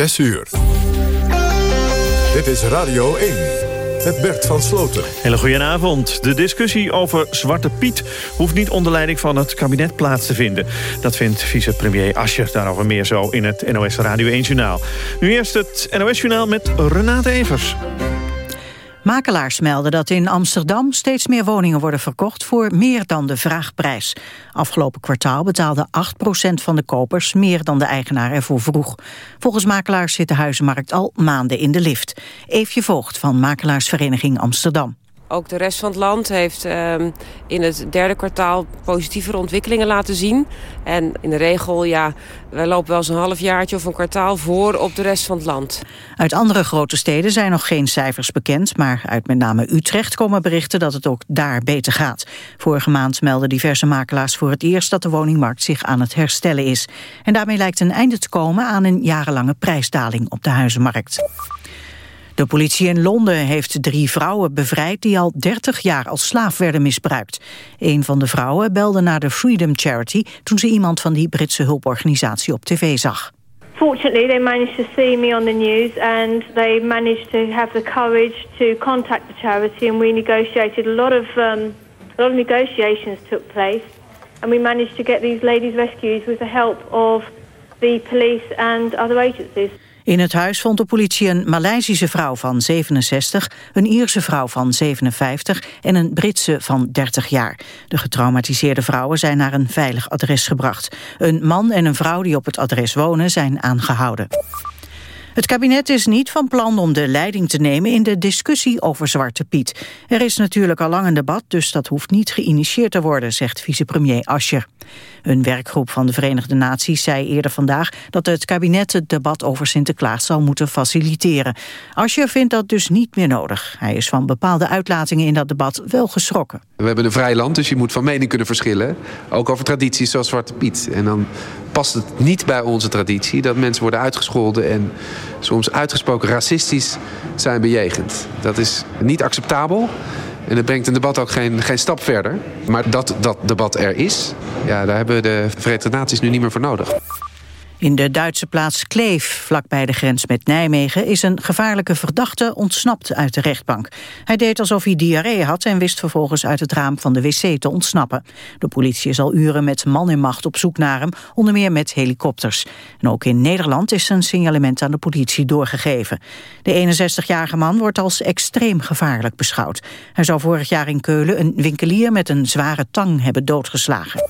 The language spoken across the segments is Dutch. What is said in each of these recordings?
6 uur. Dit is Radio 1 met Bert van Sloten. Hele goedenavond. De discussie over Zwarte Piet hoeft niet onder leiding van het kabinet plaats te vinden. Dat vindt vicepremier Ascher. Daarover meer zo in het NOS Radio 1 Journaal. Nu eerst het NOS Journaal met Renate Evers. Makelaars melden dat in Amsterdam steeds meer woningen worden verkocht voor meer dan de vraagprijs. Afgelopen kwartaal betaalde 8% van de kopers meer dan de eigenaar ervoor vroeg. Volgens makelaars zit de huizenmarkt al maanden in de lift. Eefje Voogd van Makelaarsvereniging Amsterdam. Ook de rest van het land heeft ehm, in het derde kwartaal positievere ontwikkelingen laten zien. En in de regel, ja, wij lopen wel eens een halfjaartje of een kwartaal voor op de rest van het land. Uit andere grote steden zijn nog geen cijfers bekend, maar uit met name Utrecht komen berichten dat het ook daar beter gaat. Vorige maand melden diverse makelaars voor het eerst dat de woningmarkt zich aan het herstellen is. En daarmee lijkt een einde te komen aan een jarenlange prijsdaling op de huizenmarkt. De politie in Londen heeft drie vrouwen bevrijd die al 30 jaar als slaaf werden misbruikt. Een van de vrouwen belde naar de Freedom Charity toen ze iemand van die Britse hulporganisatie op tv zag. Fortunately, they managed to see me on the news and they managed to have the courage to contact the charity and we negotiated a lot of um, a lot of negotiations took place and we managed to get these ladies rescued with the help of the police and other agencies. In het huis vond de politie een Maleisische vrouw van 67, een Ierse vrouw van 57 en een Britse van 30 jaar. De getraumatiseerde vrouwen zijn naar een veilig adres gebracht. Een man en een vrouw die op het adres wonen zijn aangehouden. Het kabinet is niet van plan om de leiding te nemen in de discussie over Zwarte Piet. Er is natuurlijk al lang een debat, dus dat hoeft niet geïnitieerd te worden, zegt vicepremier Ascher. Een werkgroep van de Verenigde Naties zei eerder vandaag dat het kabinet het debat over Sinterklaas zal moeten faciliteren. Ascher vindt dat dus niet meer nodig. Hij is van bepaalde uitlatingen in dat debat wel geschrokken. We hebben een vrij land, dus je moet van mening kunnen verschillen. Ook over tradities zoals Zwarte Piet. En dan past het niet bij onze traditie dat mensen worden uitgescholden en soms uitgesproken racistisch zijn bejegend. Dat is niet acceptabel. En het brengt een debat ook geen, geen stap verder. Maar dat dat debat er is, ja, daar hebben de Verenigde Naties nu niet meer voor nodig. In de Duitse plaats Kleef, vlakbij de grens met Nijmegen... is een gevaarlijke verdachte ontsnapt uit de rechtbank. Hij deed alsof hij diarree had en wist vervolgens uit het raam van de wc te ontsnappen. De politie is al uren met man en macht op zoek naar hem, onder meer met helikopters. En ook in Nederland is zijn signalement aan de politie doorgegeven. De 61-jarige man wordt als extreem gevaarlijk beschouwd. Hij zou vorig jaar in Keulen een winkelier met een zware tang hebben doodgeslagen.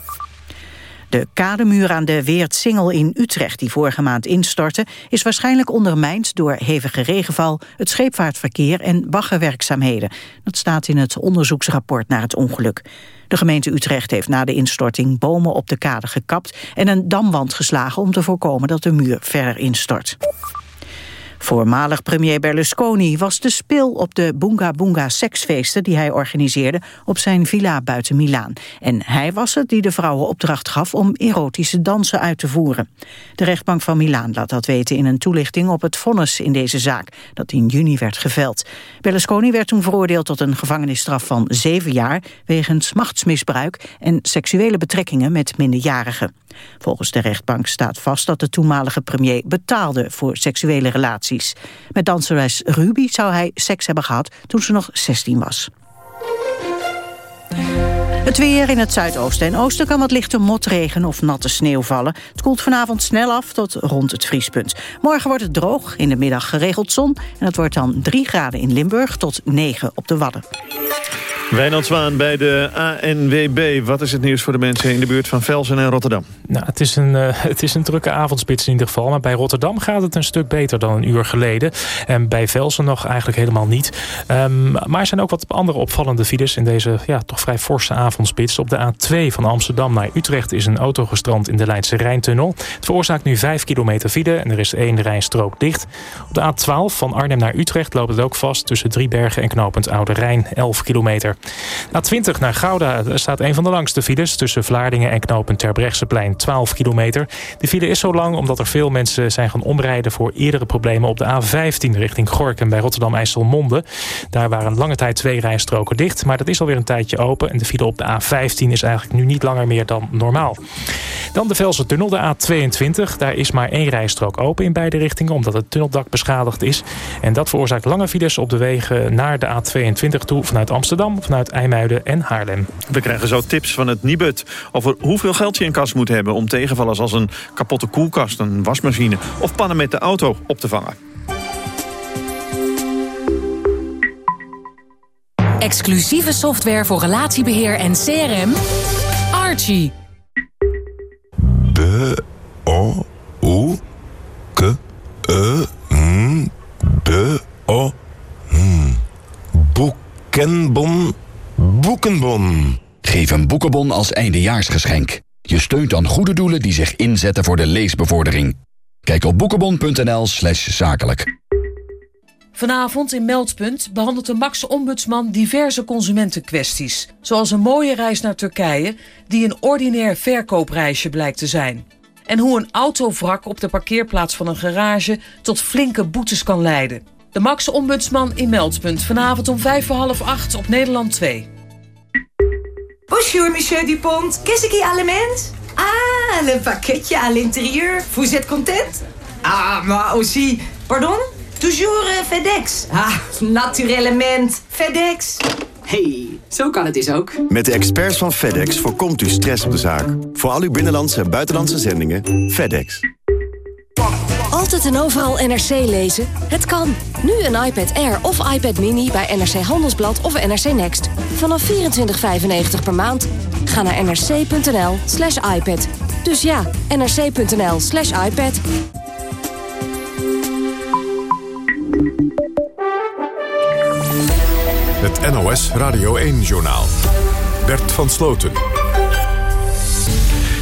De kademuur aan de Weertsingel in Utrecht die vorige maand instortte... is waarschijnlijk ondermijnd door hevige regenval, het scheepvaartverkeer en baggerwerkzaamheden. Dat staat in het onderzoeksrapport naar het ongeluk. De gemeente Utrecht heeft na de instorting bomen op de kade gekapt... en een damwand geslagen om te voorkomen dat de muur verder instort. Voormalig premier Berlusconi was de spil op de Boonga Boonga seksfeesten die hij organiseerde op zijn villa buiten Milaan. En hij was het die de vrouwen opdracht gaf om erotische dansen uit te voeren. De rechtbank van Milaan laat dat weten in een toelichting op het vonnis in deze zaak, dat in juni werd geveld. Berlusconi werd toen veroordeeld tot een gevangenisstraf van zeven jaar wegens machtsmisbruik en seksuele betrekkingen met minderjarigen. Volgens de rechtbank staat vast dat de toenmalige premier betaalde voor seksuele relaties. Met danseres Ruby zou hij seks hebben gehad toen ze nog 16 was. Het weer in het zuidoosten en oosten kan wat lichte motregen of natte sneeuw vallen. Het koelt vanavond snel af tot rond het vriespunt. Morgen wordt het droog, in de middag geregeld zon... en het wordt dan 3 graden in Limburg tot 9 op de Wadden. Wijnand Zwaan bij de ANWB. Wat is het nieuws voor de mensen in de buurt van Velsen en Rotterdam? Nou, het, is een, uh, het is een drukke avondspits in ieder geval. Maar bij Rotterdam gaat het een stuk beter dan een uur geleden. En bij Velsen nog eigenlijk helemaal niet. Um, maar er zijn ook wat andere opvallende files in deze ja, toch vrij forse avondspits. Op de A2 van Amsterdam naar Utrecht is een auto gestrand in de Leidse Rijntunnel. Het veroorzaakt nu 5 kilometer file en er is één rijstrook dicht. Op de A12 van Arnhem naar Utrecht loopt het ook vast tussen Driebergen en knooppunt Oude Rijn, 11 kilometer. A20 naar Gouda staat een van de langste files... tussen Vlaardingen en knooppunt Terbrechtseplein, 12 kilometer. De file is zo lang omdat er veel mensen zijn gaan omrijden... voor eerdere problemen op de A15 richting Gorkum bij Rotterdam-IJsselmonde. Daar waren lange tijd twee rijstroken dicht... maar dat is alweer een tijdje open... en de file op de A15 is eigenlijk nu niet langer meer dan normaal. Dan de Velse tunnel, de A22. Daar is maar één rijstrook open in beide richtingen... omdat het tunneldak beschadigd is. En dat veroorzaakt lange files op de wegen naar de A22 toe... vanuit Amsterdam, vanuit IJmuiden en Haarlem. We krijgen zo tips van het Nibud over hoeveel geld je in kas moet hebben... om tegenvallers als een kapotte koelkast, een wasmachine... of pannen met de auto op te vangen. Exclusieve software voor relatiebeheer en CRM. Archie. B O O K E N B O Boekenbon Boekenbon. Geef een boekenbon als eindejaarsgeschenk. Je steunt dan goede doelen die zich inzetten voor de leesbevordering. Kijk op boekenbon.nl slash zakelijk. Vanavond in Meldpunt behandelt de Max-ombudsman diverse consumentenkwesties. Zoals een mooie reis naar Turkije die een ordinair verkoopreisje blijkt te zijn. En hoe een autovrak op de parkeerplaats van een garage tot flinke boetes kan leiden. De Max-ombudsman in Meldpunt vanavond om vijf voor half acht op Nederland 2. Bonjour, monsieur Dupont. Qu'est-ce qui allemand? Ah, le pakketje à l'intérieur. Vous êtes content? Ah, maar aussi... Pardon? Toujours uh, FedEx. Ah, naturellement. FedEx. Hey, zo kan het dus ook. Met de experts van FedEx voorkomt u stress op de zaak. Voor al uw binnenlandse en buitenlandse zendingen, FedEx. Altijd en overal NRC lezen? Het kan. Nu een iPad Air of iPad Mini bij NRC Handelsblad of NRC Next. Vanaf 24,95 per maand. Ga naar nrc.nl slash iPad. Dus ja, nrc.nl slash iPad. Het NOS Radio 1-journaal. Bert van Sloten.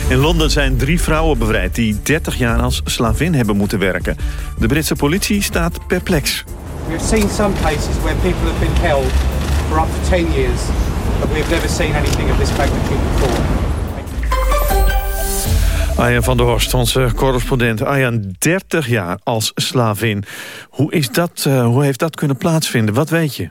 In Londen zijn drie vrouwen bevrijd die 30 jaar als slavin hebben moeten werken. De Britse politie staat perplex. We have seen some cases where people have been held for up to 10 years, but we have never seen anything of this magnitude before. Arjan van der Horst, onze correspondent. Arjan, 30 jaar als slavin. Hoe, is dat, uh, hoe heeft dat kunnen plaatsvinden? Wat weet je?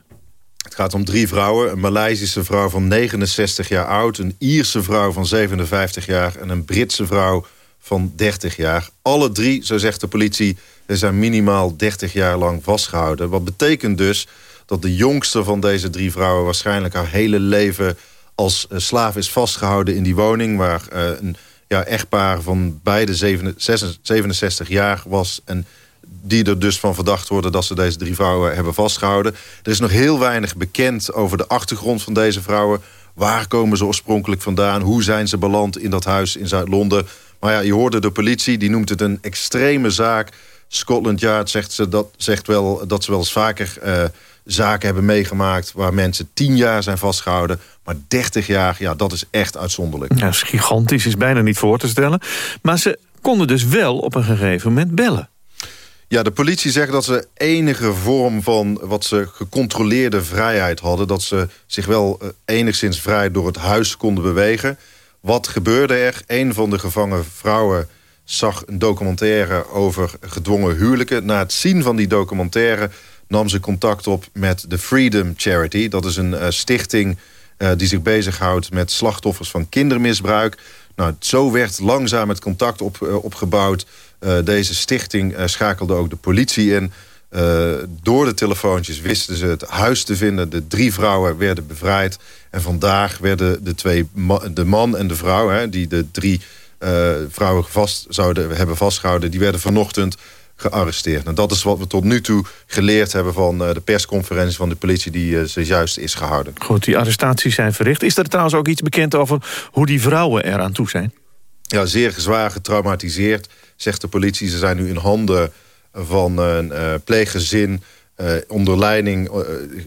Het gaat om drie vrouwen. Een Maleisische vrouw van 69 jaar oud... een Ierse vrouw van 57 jaar... en een Britse vrouw van 30 jaar. Alle drie, zo zegt de politie, zijn minimaal 30 jaar lang vastgehouden. Wat betekent dus dat de jongste van deze drie vrouwen... waarschijnlijk haar hele leven als slaaf is vastgehouden in die woning... waar uh, een ja, echtpaar van beide 67 jaar was... en die er dus van verdacht worden dat ze deze drie vrouwen hebben vastgehouden. Er is nog heel weinig bekend over de achtergrond van deze vrouwen. Waar komen ze oorspronkelijk vandaan? Hoe zijn ze beland in dat huis in Zuid-Londen? Maar ja, je hoorde de politie, die noemt het een extreme zaak. Scotland Yard zegt, ze dat, zegt wel dat ze wel eens vaker uh, zaken hebben meegemaakt... waar mensen tien jaar zijn vastgehouden. Maar 30 jaar, ja, dat is echt uitzonderlijk. Ja, is gigantisch, is bijna niet voor te stellen. Maar ze konden dus wel op een gegeven moment bellen. Ja, de politie zegt dat ze enige vorm van wat ze gecontroleerde vrijheid hadden. Dat ze zich wel eh, enigszins vrij door het huis konden bewegen. Wat gebeurde er? Een van de gevangen vrouwen zag een documentaire over gedwongen huwelijken. Na het zien van die documentaire nam ze contact op met de Freedom Charity. Dat is een uh, stichting uh, die zich bezighoudt met slachtoffers van kindermisbruik. Nou, zo werd langzaam het contact op, uh, opgebouwd uh, deze stichting uh, schakelde ook de politie in. Door de telefoontjes wisten ze het huis te vinden. De drie vrouwen werden bevrijd. En vandaag werden de, twee de man en de vrouw... Hè, die de drie vrouwen vast zouden hebben vastgehouden... die werden vanochtend gearresteerd. En dat is wat we tot nu toe geleerd hebben... van de persconferentie van de politie die uh, zojuist is gehouden. Goed, die arrestaties zijn verricht. Is er trouwens ook iets bekend over hoe die vrouwen eraan toe zijn? Ja, zeer zwaar getraumatiseerd zegt de politie. Ze zijn nu in handen van een uh, pleeggezin... Uh, onder leiding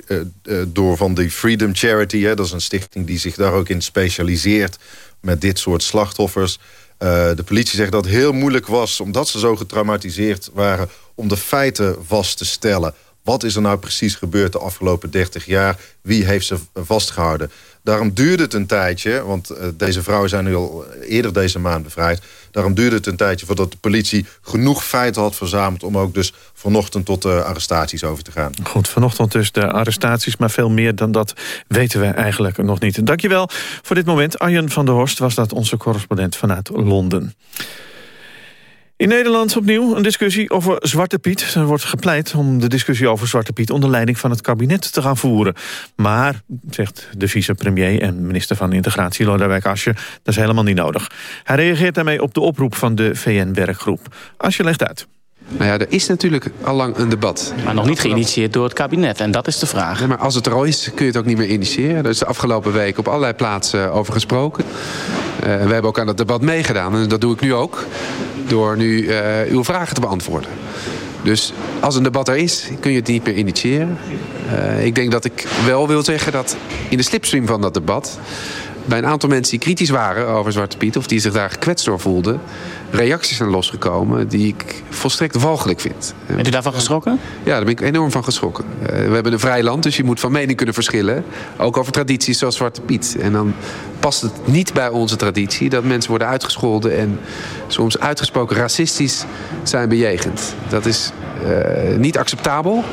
uh, door van de Freedom Charity. Hè, dat is een stichting die zich daar ook in specialiseert... met dit soort slachtoffers. de politie zegt dat het heel moeilijk was... omdat ze zo getraumatiseerd waren... om de feiten vast te stellen. Wat is er nou precies gebeurd de afgelopen 30 jaar? Wie heeft ze vastgehouden? Daarom duurde het een tijdje, want deze vrouwen zijn nu al eerder deze maand bevrijd. Daarom duurde het een tijdje voordat de politie genoeg feiten had verzameld... om ook dus vanochtend tot de arrestaties over te gaan. Goed, vanochtend dus de arrestaties, maar veel meer dan dat weten we eigenlijk nog niet. Dankjewel voor dit moment. Arjen van der Horst was dat onze correspondent vanuit Londen. In Nederland opnieuw een discussie over Zwarte Piet. Er wordt gepleit om de discussie over Zwarte Piet... onder leiding van het kabinet te gaan voeren. Maar, zegt de vicepremier en minister van Integratie Lodewijk Asscher... dat is helemaal niet nodig. Hij reageert daarmee op de oproep van de VN-werkgroep. Asscher legt uit. Nou ja, er is natuurlijk al lang een debat. Maar nog niet geïnitieerd door het kabinet. En dat is de vraag. Nee, maar als het er al is, kun je het ook niet meer initiëren. Er is de afgelopen week op allerlei plaatsen over gesproken. Uh, we hebben ook aan het debat meegedaan. En dat doe ik nu ook. Door nu uh, uw vragen te beantwoorden. Dus als een debat er is, kun je het niet meer initiëren. Uh, ik denk dat ik wel wil zeggen dat in de slipstream van dat debat bij een aantal mensen die kritisch waren over Zwarte Piet... of die zich daar gekwetst door voelden... reacties zijn losgekomen die ik volstrekt walgelijk vind. Bent u daarvan geschrokken? Ja, daar ben ik enorm van geschrokken. Uh, we hebben een vrij land, dus je moet van mening kunnen verschillen. Ook over tradities zoals Zwarte Piet. En dan past het niet bij onze traditie... dat mensen worden uitgescholden en soms uitgesproken racistisch zijn bejegend. Dat is uh, niet acceptabel.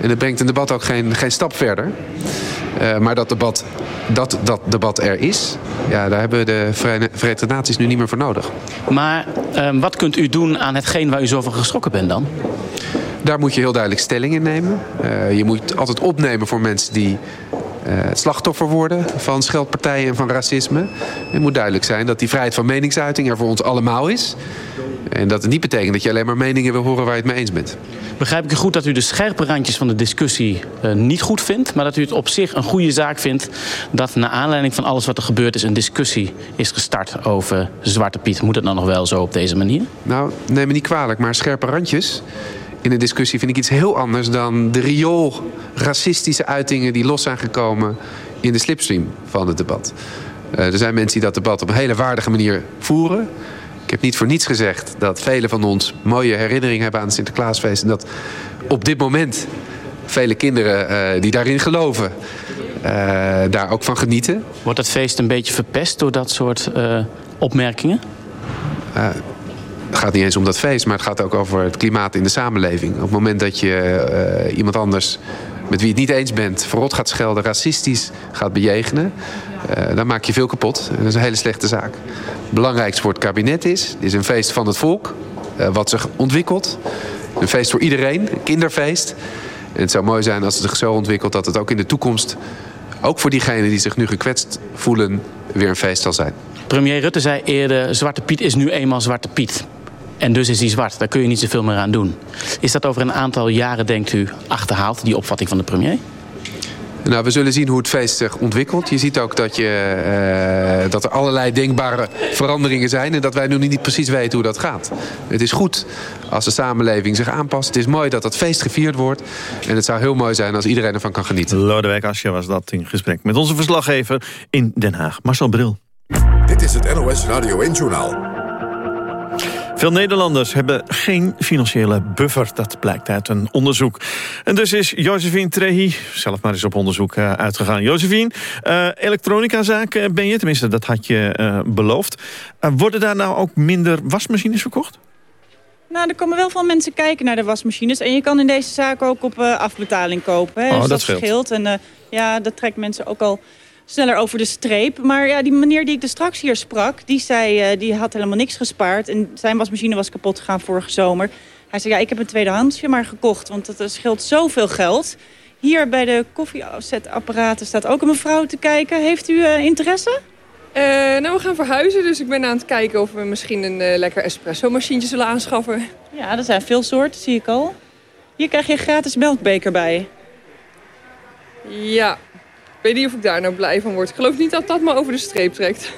En dat brengt een debat ook geen, geen stap verder. Uh, maar dat debat, dat, dat debat er is, ja, daar hebben de Verenigde Naties nu niet meer voor nodig. Maar uh, wat kunt u doen aan hetgeen waar u zo van geschrokken bent dan? Daar moet je heel duidelijk stelling in nemen. Uh, je moet altijd opnemen voor mensen die slachtoffer worden van scheldpartijen en van racisme. Het moet duidelijk zijn dat die vrijheid van meningsuiting er voor ons allemaal is. En dat het niet betekent dat je alleen maar meningen wil horen waar je het mee eens bent. Begrijp ik goed dat u de scherpe randjes van de discussie uh, niet goed vindt... maar dat u het op zich een goede zaak vindt... dat naar aanleiding van alles wat er gebeurd is... een discussie is gestart over Zwarte Piet. Moet het dan nog wel zo op deze manier? Nou, neem me niet kwalijk, maar scherpe randjes in een discussie vind ik iets heel anders dan de riool racistische uitingen die los zijn gekomen in de slipstream van het debat. Uh, er zijn mensen die dat debat op een hele waardige manier voeren. Ik heb niet voor niets gezegd dat velen van ons mooie herinneringen hebben aan het Sinterklaasfeest. En dat op dit moment vele kinderen uh, die daarin geloven, uh, daar ook van genieten. Wordt het feest een beetje verpest door dat soort opmerkingen? Het gaat niet eens om dat feest, maar het gaat ook over het klimaat in de samenleving. Op het moment dat je iemand anders met wie je het niet eens bent... verrot gaat schelden, racistisch gaat bejegenen... Uh, dan maak je veel kapot. Dat is een hele slechte zaak. Het belangrijkste voor het kabinet is... is een feest van het volk, uh, wat zich ontwikkelt. Een feest voor iedereen, een kinderfeest. En het zou mooi zijn als het zich zo ontwikkelt... dat het ook in de toekomst, ook voor diegenen die zich nu gekwetst voelen... weer een feest zal zijn. Premier Rutte zei eerder... Zwarte Piet is nu eenmaal Zwarte Piet. En dus is die zwart. Daar kun je niet zoveel meer aan doen. Is dat over een aantal jaren, denkt u, achterhaald, die opvatting van de premier? Nou, we zullen zien hoe het feest zich ontwikkelt. Je ziet ook dat, je, uh, dat er allerlei denkbare veranderingen zijn... en dat wij nu niet precies weten hoe dat gaat. Het is goed als de samenleving zich aanpast. Het is mooi dat dat feest gevierd wordt. En het zou heel mooi zijn als iedereen ervan kan genieten. Lodewijk Asja was dat in gesprek met onze verslaggever in Den Haag. Marcel Bril. Dit is het NOS Radio 1-journaal. Veel Nederlanders hebben geen financiële buffer. Dat blijkt uit een onderzoek. En dus is Josephine Trehi zelf maar eens op onderzoek uh, uitgegaan. Josephine, uh, elektronicazaak uh, ben je, tenminste dat had je beloofd. worden daar nou ook minder wasmachines verkocht? Nou, er komen wel veel mensen kijken naar de wasmachines. En je kan in deze zaak ook op afbetaling kopen. Hè? Oh, dus dat, dat scheelt. En ja, dat trekt mensen ook al sneller over de streep. Maar ja, die meneer die ik er straks hier sprak, die zei, uh, die had helemaal niks gespaard. En zijn wasmachine was kapot gegaan vorige zomer. Hij zei, ja, ik heb een tweedehandsje maar gekocht, want het scheelt zoveel geld. Hier bij de koffiezetapparaten staat ook een mevrouw te kijken. Heeft u uh, interesse? Uh, nou, we gaan verhuizen, dus ik ben aan het kijken of we misschien een lekker espresso-machientje zullen aanschaffen. Ja, er zijn veel soorten, zie ik al. Hier krijg je een gratis melkbeker bij. Ja, ik weet niet of ik daar nou blij van word. Ik geloof niet dat dat me over de streep trekt.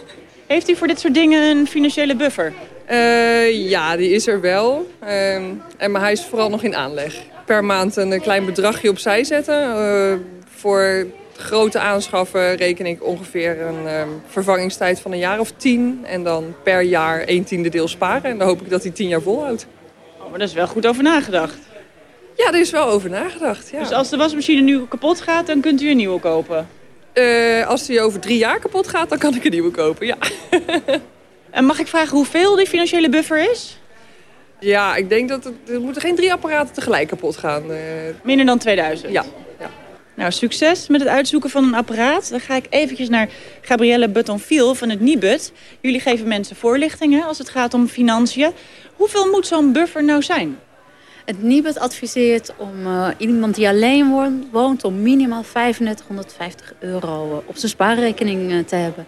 Heeft u voor dit soort dingen een financiële buffer? Uh, ja, die is er wel. Uh, en, maar hij is vooral nog in aanleg. Per maand een klein bedragje opzij zetten. Uh, voor grote aanschaffen reken ik ongeveer een uh, vervangingstijd van een jaar of tien. En dan per jaar een tiende deel sparen. En dan hoop ik dat hij tien jaar volhoudt. Oh, maar daar is wel goed over nagedacht. Ja, er is wel over nagedacht, ja. Dus als de wasmachine nu kapot gaat, dan kunt u een nieuwe kopen? Uh, als die over drie jaar kapot gaat, dan kan ik een nieuwe kopen, ja. en mag ik vragen hoeveel die financiële buffer is? Ja, ik denk dat het, er moeten geen drie apparaten tegelijk kapot gaan. Uh... Minder dan 2000? Ja. ja. Nou, succes met het uitzoeken van een apparaat. Dan ga ik eventjes naar Gabrielle Buttonfiel van het Nibud. Jullie geven mensen voorlichtingen als het gaat om financiën. Hoeveel moet zo'n buffer nou zijn? Het Nibud adviseert om uh, iemand die alleen woont, woont om minimaal 3550 euro uh, op zijn spaarrekening uh, te hebben.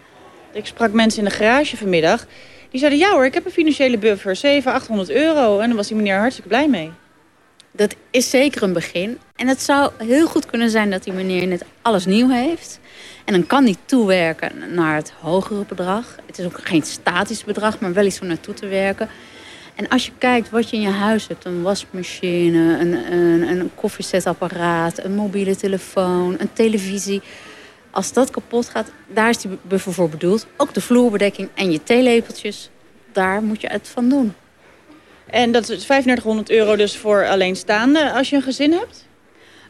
Ik sprak mensen in de garage vanmiddag. Die zeiden, ja hoor, ik heb een financiële buffer, 700, 800 euro. En dan was die meneer hartstikke blij mee. Dat is zeker een begin. En het zou heel goed kunnen zijn dat die meneer net alles nieuw heeft. En dan kan hij toewerken naar het hogere bedrag. Het is ook geen statisch bedrag, maar wel iets om naartoe te werken. En als je kijkt wat je in je huis hebt, een wasmachine, een, een, een koffiezetapparaat, een mobiele telefoon, een televisie. Als dat kapot gaat, daar is die buffer voor bedoeld. Ook de vloerbedekking en je theelepeltjes, daar moet je het van doen. En dat is 3500 euro dus voor alleenstaande als je een gezin hebt?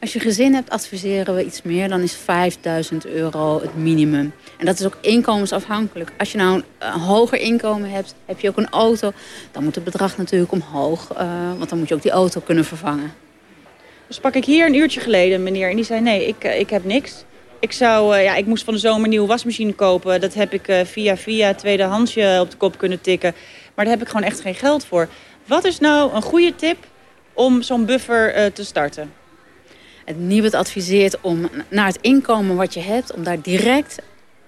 Als je een gezin hebt, adviseren we iets meer. Dan is 5000 euro het minimum. En dat is ook inkomensafhankelijk. Als je nou een hoger inkomen hebt, heb je ook een auto... dan moet het bedrag natuurlijk omhoog. Uh, want dan moet je ook die auto kunnen vervangen. Dus pak ik hier een uurtje geleden meneer en die zei... nee, ik, ik heb niks. Ik, zou, uh, ja, ik moest van de zomer een nieuwe wasmachine kopen. Dat heb ik uh, via via tweedehandsje op de kop kunnen tikken. Maar daar heb ik gewoon echt geen geld voor. Wat is nou een goede tip om zo'n buffer te starten? Het Nibud adviseert om naar het inkomen wat je hebt... om daar direct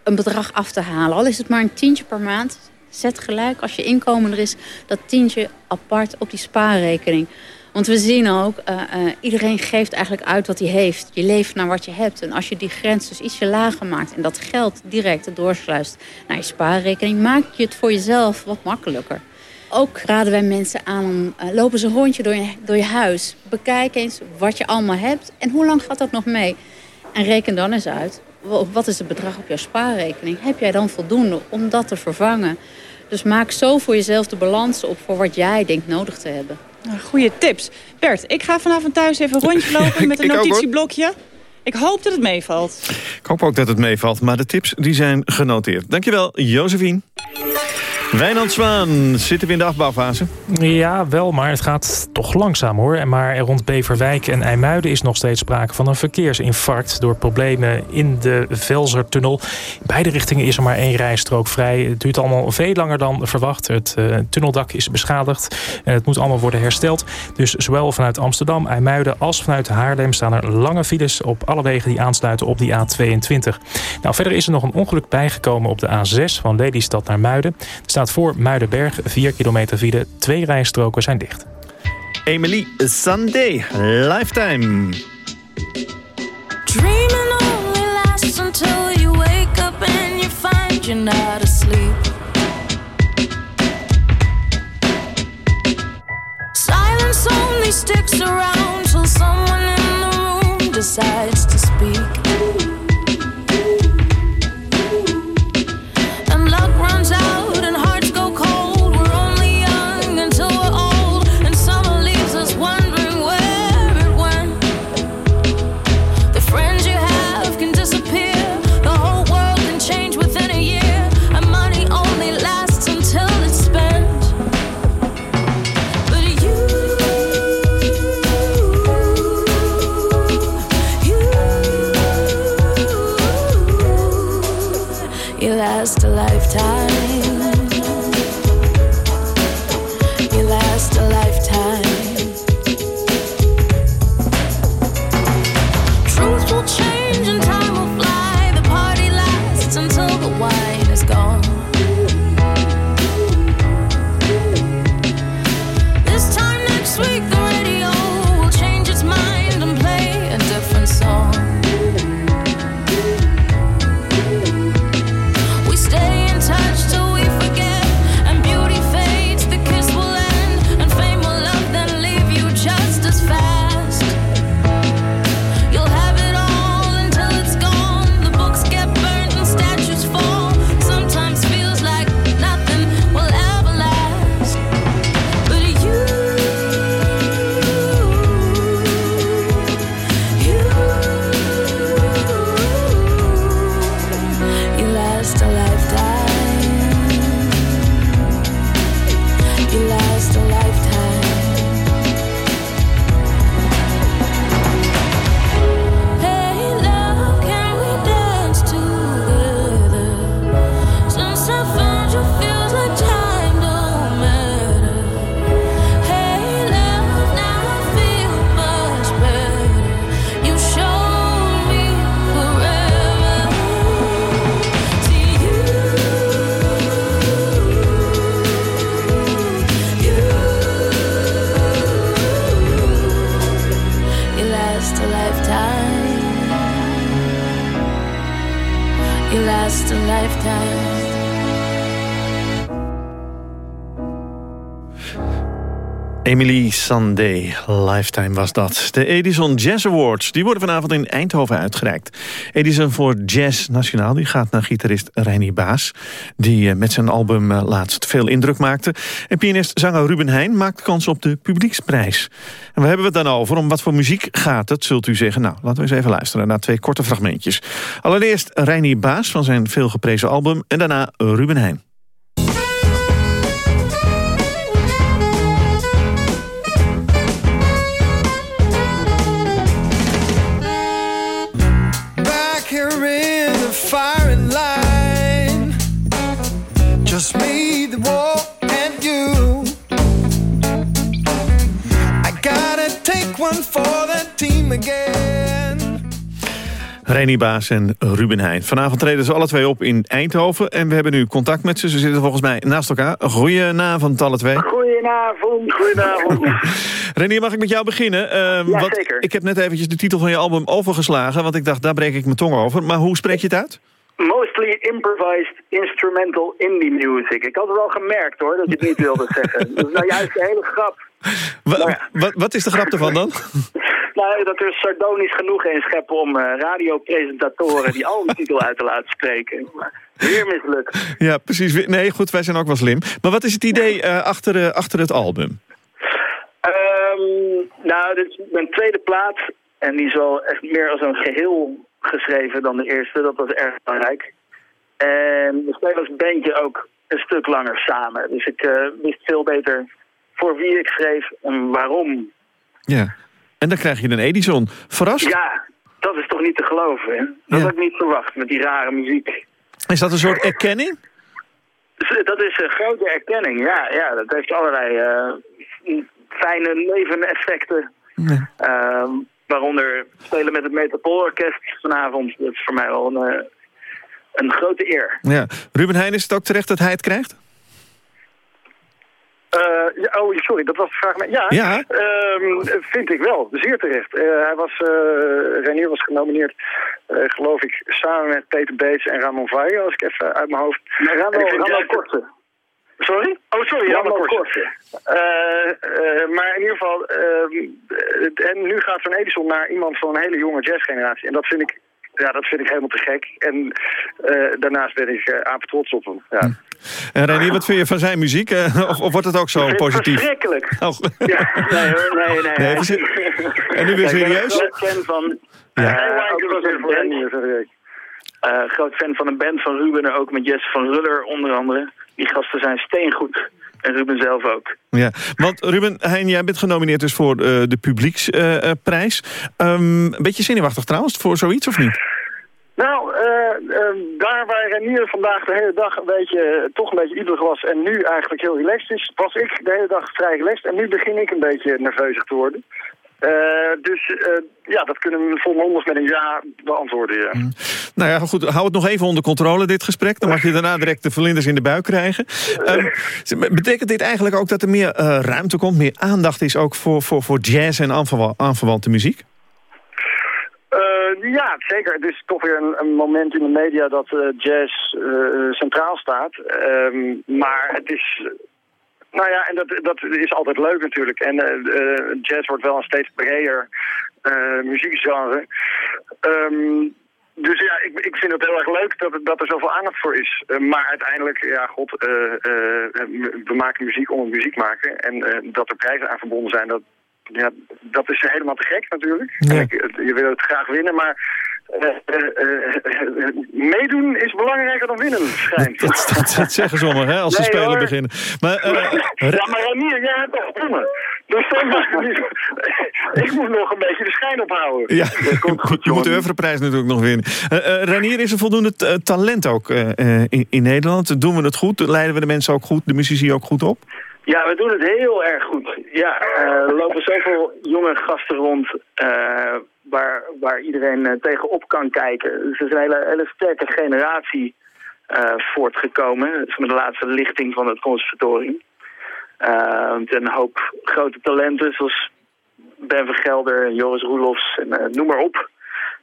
een bedrag af te halen. Al is het maar een tientje per maand. Zet gelijk als je inkomen er is dat tientje apart op die spaarrekening. Want we zien ook, uh, uh, iedereen geeft eigenlijk uit wat hij heeft. Je leeft naar wat je hebt. En als je die grens dus ietsje lager maakt... en dat geld direct doorsluist naar je spaarrekening... maak je het voor jezelf wat makkelijker ook raden wij mensen aan om uh, lopen ze een rondje door je, door je huis. Bekijk eens wat je allemaal hebt en hoe lang gaat dat nog mee. En reken dan eens uit, wat is het bedrag op jouw spaarrekening? Heb jij dan voldoende om dat te vervangen? Dus maak zo voor jezelf de balans op voor wat jij denkt nodig te hebben. Nou, goeie tips. Bert, ik ga vanavond thuis even een rondje lopen met een notitieblokje. Ik hoop dat het meevalt. Ik hoop ook dat het meevalt, maar de tips die zijn genoteerd. Dankjewel, Josephine. Wijnand Zwaan, zitten we in de afbouwfase? Ja, wel, maar het gaat toch langzaam hoor. Maar rond Beverwijk en IJmuiden is nog steeds sprake van een verkeersinfarct... door problemen in de Velsertunnel. In beide richtingen is er maar één rijstrook vrij. Het duurt allemaal veel langer dan verwacht. Het uh, tunneldak is beschadigd en het moet allemaal worden hersteld. Dus zowel vanuit Amsterdam, IJmuiden als vanuit Haarlem... staan er lange files op alle wegen die aansluiten op die A22. Nou, verder is er nog een ongeluk bijgekomen op de A6 van Lelystad naar Muiden. Er voor Muidenberg 4 kilometer file. Twee rijstroken zijn dicht. Emily Sunday, Lifetime. Dreaming only lasts until you wake up and you find you're not asleep. Silence only sticks around till someone in the room decides to speak. Emily Sandé, Lifetime was dat. De Edison Jazz Awards die worden vanavond in Eindhoven uitgereikt. Edison voor Jazz Nationaal die gaat naar gitarist Reinier Baas... die eh, met zijn album eh, laatst veel indruk maakte. En pianist-zanger Ruben Heijn maakt kans op de publieksprijs. En we hebben het dan over? Om wat voor muziek gaat het, zult u zeggen? Nou, laten we eens even luisteren naar twee korte fragmentjes. Allereerst Reinier Baas van zijn veelgeprezen album... en daarna Ruben Heijn. For the team again. Reinier Baas en Ruben Heijn. Vanavond treden ze alle twee op in Eindhoven. En we hebben nu contact met ze. Ze zitten volgens mij naast elkaar. Goedenavond alle twee. Goedenavond, goedenavond. Renier, mag ik met jou beginnen? Ehm, Ja, want zeker. Ik heb net eventjes de titel van je album overgeslagen. Want ik dacht, daar breek ik mijn tong over. Maar hoe spreek je het uit? Mostly improvised instrumental indie music. Ik had het al gemerkt hoor, dat je het niet wilde zeggen. Dat is nou juist een hele grap. Wa- wat, wat is de grap ervan dan? Nou, dat er sardonisch genoeg in scheppen om eh, radiopresentatoren die albumtitel uit te laten spreken. Maar weer mislukt. ja, precies. Nee, goed, wij zijn ook wel slim. Maar wat is het idee eh, achter, eh, achter het album? Ehm, nou, dit is mijn tweede plaat. En die is wel echt meer als een geheel geschreven dan de eerste. Dat was erg belangrijk. En we spelen als bandje ook een stuk langer samen. Dus ik eh, wist veel beter voor wie ik schreef en waarom. Ja. En dan krijg je een Edison. Verrast? Ja, dat is toch niet te geloven. Hè? Dat had ik niet verwacht met die rare muziek. Is dat een soort erkenning? Dus, eh, Dat is een grote erkenning, ja. ja dat heeft allerlei eh, fijne neveneffecten. Ehm, waaronder spelen met het Metropoolorkest vanavond. Dat is voor mij wel een, eh, een grote eer. Ja. Ruben Heijn, is het ook terecht dat hij het krijgt? Eh, ja, oh, sorry, dat was de vraag. Ja, Ja. ehm, vind ik wel. Zeer terecht. Eh, hij was, eh Renier was genomineerd, eh, geloof ik, samen met Peter Beets en Ramon Valle, als ik even uit mijn hoofd. Nee, Ramon- En ik vind Ramon Korte. Sorry? Oh, sorry, Ramon Korte. Korte. Eh, eh, maar in ieder geval, ehm, eh, en nu gaat zo'n Edison naar iemand van een hele jonge jazzgeneratie. En dat vind ik, ja, dat vind ik helemaal te gek. En eh, daarnaast ben ik uh, apen trots op hem. Ja. En Renier, wat vind je van zijn muziek? Eh, of, of wordt het ook zo positief? Verschrikkelijk. Oh. Ja, nee hoor, nee, nee. Nee, is En nu weer Kijk, ik ben serieus? een groot fan van... Ja. van groot fan van een band van Ruben, en ook met Jess van Ruller onder andere. Die gasten zijn steengoed. En Ruben zelf ook. Ja, want Ruben Heijn, jij bent genomineerd dus voor eh, de publieksprijs. Ehm, een beetje zenuwachtig trouwens voor zoiets, of niet? Nou, eh, eh, daar waar Renier vandaag de hele dag een beetje, eh, toch een beetje iebelig was en nu eigenlijk heel relaxed is, was ik de hele dag vrij relaxed en nu begin ik een beetje nerveusig te worden. Eh, dus eh, ja, dat kunnen we volmondig met een ja beantwoorden, ja. Nou ja, goed, hou het nog even onder controle, dit gesprek. Dan mag je daarna direct de verlinders in de buik krijgen. Ehm, betekent dit eigenlijk ook dat er meer eh, ruimte komt, meer aandacht is ook voor, voor, voor jazz en aanverwa- aanverwante muziek? Ja, zeker. Het is toch weer een, een moment in de media dat jazz centraal staat. Ehm, maar het is... Nou ja, en dat, dat is altijd leuk natuurlijk. En eh, eh, jazz wordt wel een steeds breder eh, muziekgenre. Ehm, dus ja, ik, ik vind het heel erg leuk dat, dat er zoveel aandacht voor is. Maar uiteindelijk, ja god, we maken muziek om het muziek maken. En dat er prijzen aan verbonden zijn, dat, ja, dat is helemaal te gek natuurlijk. Ik, je wil het graag winnen, maar meedoen is belangrijker dan winnen, schijnt. Dat, dat, dat zeggen sommigen, hè, als de Nee, spelen hoor. beginnen. Maar, eh, ja, maar Ranier, jij hebt al gewonnen. Dus dan mag ik niet... Ik moet nog een beetje de schijn ophouden. ja, je moet de Oeuvreprijs natuurlijk nog winnen. Eh eh, Ranier, is er voldoende eh, talent ook eh, eh, in, in Nederland? Doen we het goed? Leiden we de mensen ook goed, de muzici ook goed op? Ja, we doen het heel erg goed. Ja, eh, er lopen zoveel jonge gasten rond eh, waar, waar iedereen eh, tegenop kan kijken. Dus is een hele, hele sterke generatie eh, voortgekomen. Met de laatste lichting van het conservatorium. Eh, met een hoop grote talenten zoals Ben Vergelder, Joris Roelofs en eh, noem maar op.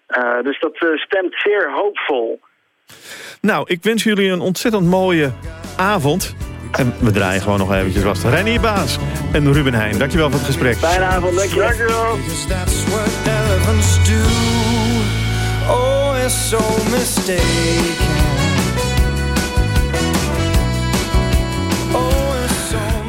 Eh, dus dat eh, stemt zeer hoopvol. Nou, ik wens jullie een ontzettend mooie avond. En we draaien gewoon nog eventjes vast. Reinier Baas en Ruben Heijn, dankjewel voor het gesprek. Fijne avond, dankjewel. dankjewel. Oh, it's so mistaken.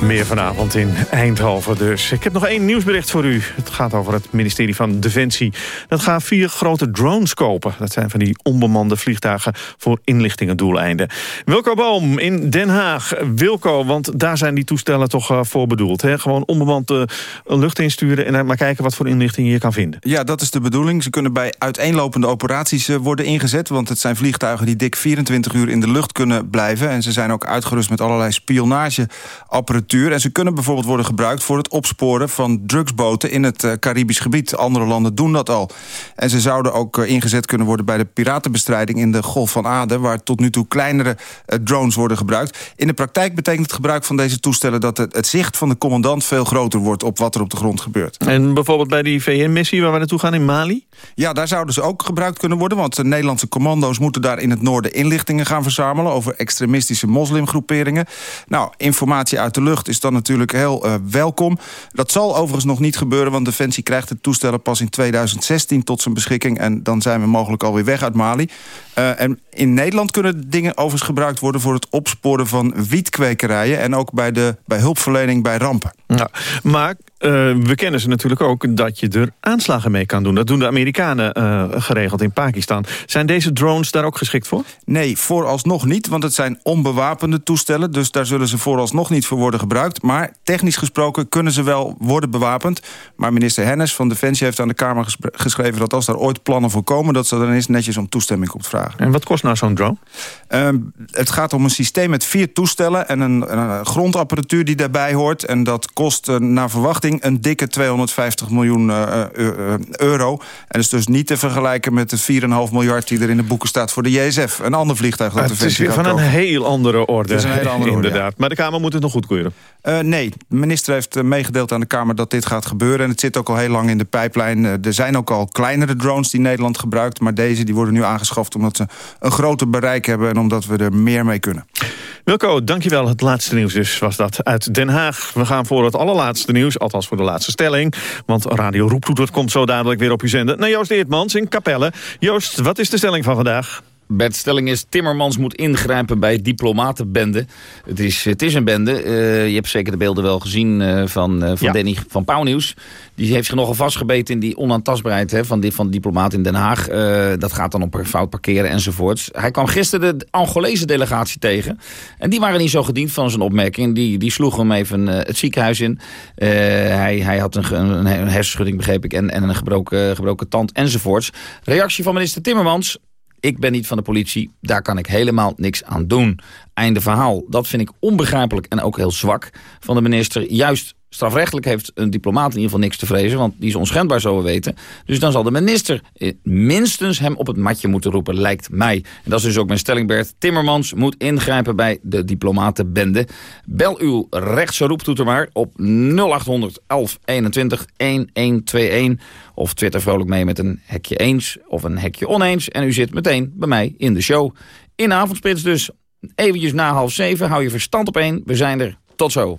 Meer vanavond in Eindhoven dus. Ik heb nog één nieuwsbericht voor u. Het gaat over het ministerie van Defensie. Dat gaat vier grote drones kopen. Dat zijn van die onbemande vliegtuigen voor inlichtingendoeleinden. Wilco Boom in Den Haag. Wilco, want daar zijn die toestellen toch uh, voor bedoeld. Hè? Gewoon onbemand uh, lucht insturen en maar kijken wat voor inlichting je kan vinden. Ja, dat is de bedoeling. Ze kunnen bij uiteenlopende operaties uh, worden ingezet. Want het zijn vliegtuigen die dik 24 uur in de lucht kunnen blijven. En ze zijn ook uitgerust met allerlei spionageapparatuur. En ze kunnen bijvoorbeeld worden gebruikt voor het opsporen van drugsboten in het uh, Caribisch gebied. Andere landen doen dat al. En ze zouden ook uh, ingezet kunnen worden bij de piratenbestrijding in de Golf van Aden, waar tot nu toe kleinere uh, drones worden gebruikt. In de praktijk betekent het gebruik van deze toestellen dat het, het zicht van de commandant veel groter wordt op wat er op de grond gebeurt. En bijvoorbeeld bij die VN-missie waar we naartoe gaan in Mali? Ja, daar zouden ze ook gebruikt kunnen worden, want de Nederlandse commando's moeten daar in het noorden inlichtingen gaan verzamelen over extremistische moslimgroeperingen. Nou, informatie uit de lucht is dan natuurlijk heel uh, welkom. Dat zal overigens nog niet gebeuren, want Defensie krijgt het toestellen pas in 2016 tot zijn beschikking. En dan zijn we mogelijk alweer weg uit Mali. Uh, en in Nederland kunnen dingen overigens gebruikt worden voor het opsporen van wietkwekerijen. En ook bij, de, bij hulpverlening bij rampen. Ja, maar uh, we kennen ze natuurlijk ook dat je er aanslagen mee kan doen. Dat doen de Amerikanen uh, geregeld in Pakistan. Zijn deze drones daar ook geschikt voor? Nee, vooralsnog niet, want het zijn onbewapende toestellen. Dus daar zullen ze vooralsnog niet voor worden gebruikt. Maar technisch gesproken kunnen ze wel worden bewapend. Maar minister Hennis van Defensie heeft aan de Kamer geschreven... dat als daar ooit plannen voor komen... dat ze dan eens netjes om toestemming komt vragen. En wat kost nou zo'n drone? Uh, het gaat om een systeem met vier toestellen... en een, een grondapparatuur die daarbij hoort. En dat kost uh, naar verwachting een dikke 250 miljoen uh, euro. En is dus niet te vergelijken met de 4,5 miljard... die er in de boeken staat voor de JSF. Een ander vliegtuig dat Het is weer van een heel andere orde. Het is een andere orde, Inderdaad. ja. Maar de Kamer moet het nog goedkeuren. Uh, nee, de minister heeft meegedeeld aan de Kamer dat dit gaat gebeuren. En het zit ook al heel lang in de pijplijn. Er zijn ook al kleinere drones die Nederland gebruikt. Maar deze die worden nu aangeschaft omdat ze een groter bereik hebben... en omdat we er meer mee kunnen. Wilco, dankjewel. Het laatste nieuws dus was dat uit Den Haag. We gaan voor het allerlaatste nieuws, althans voor de laatste stelling. Want Radio Roeptoetert komt zo dadelijk weer op uw zender. Naar Joost Eertmans in Capelle. Joost, wat is de stelling van vandaag? Bert Stelling is Timmermans moet ingrijpen bij diplomatenbende. Het is, het is een bende. Uh, je hebt zeker de beelden wel gezien uh, van, uh, van ja. Danny van Pauwnieuws. Die heeft zich nogal vastgebeten in die onaantastbaarheid hè, van, die, van de diplomaat in Den Haag. dat gaat dan op fout parkeren enzovoorts. Hij kwam gisteren de Angolese delegatie tegen. En die waren niet zo gediend van zijn opmerking. Die, die sloegen hem even het ziekenhuis in. hij, hij had een, een, een hersenschudding, begreep ik, en, en een gebroken, gebroken tand enzovoorts. Reactie van minister Timmermans ik ben niet van de politie, daar kan ik helemaal niks aan doen. Einde verhaal. Dat vind ik onbegrijpelijk en ook heel zwak van de minister. Juist strafrechtelijk heeft een diplomaat in ieder geval niks te vrezen... want die is onschendbaar, zo we weten. Dus dan zal de minister minstens hem op het matje moeten roepen, lijkt mij. En dat is dus ook mijn stelling, Bert. Timmermans moet ingrijpen bij de diplomatenbende. Bel uw rechtse roeptoeter maar op 0800 1121 1121... of twitter vrolijk mee met een hekje eens of een hekje oneens... en u zit meteen bij mij in de show. In avondspits dus. Eventjes na half zeven, hou je verstand op één. We zijn er. Tot zo.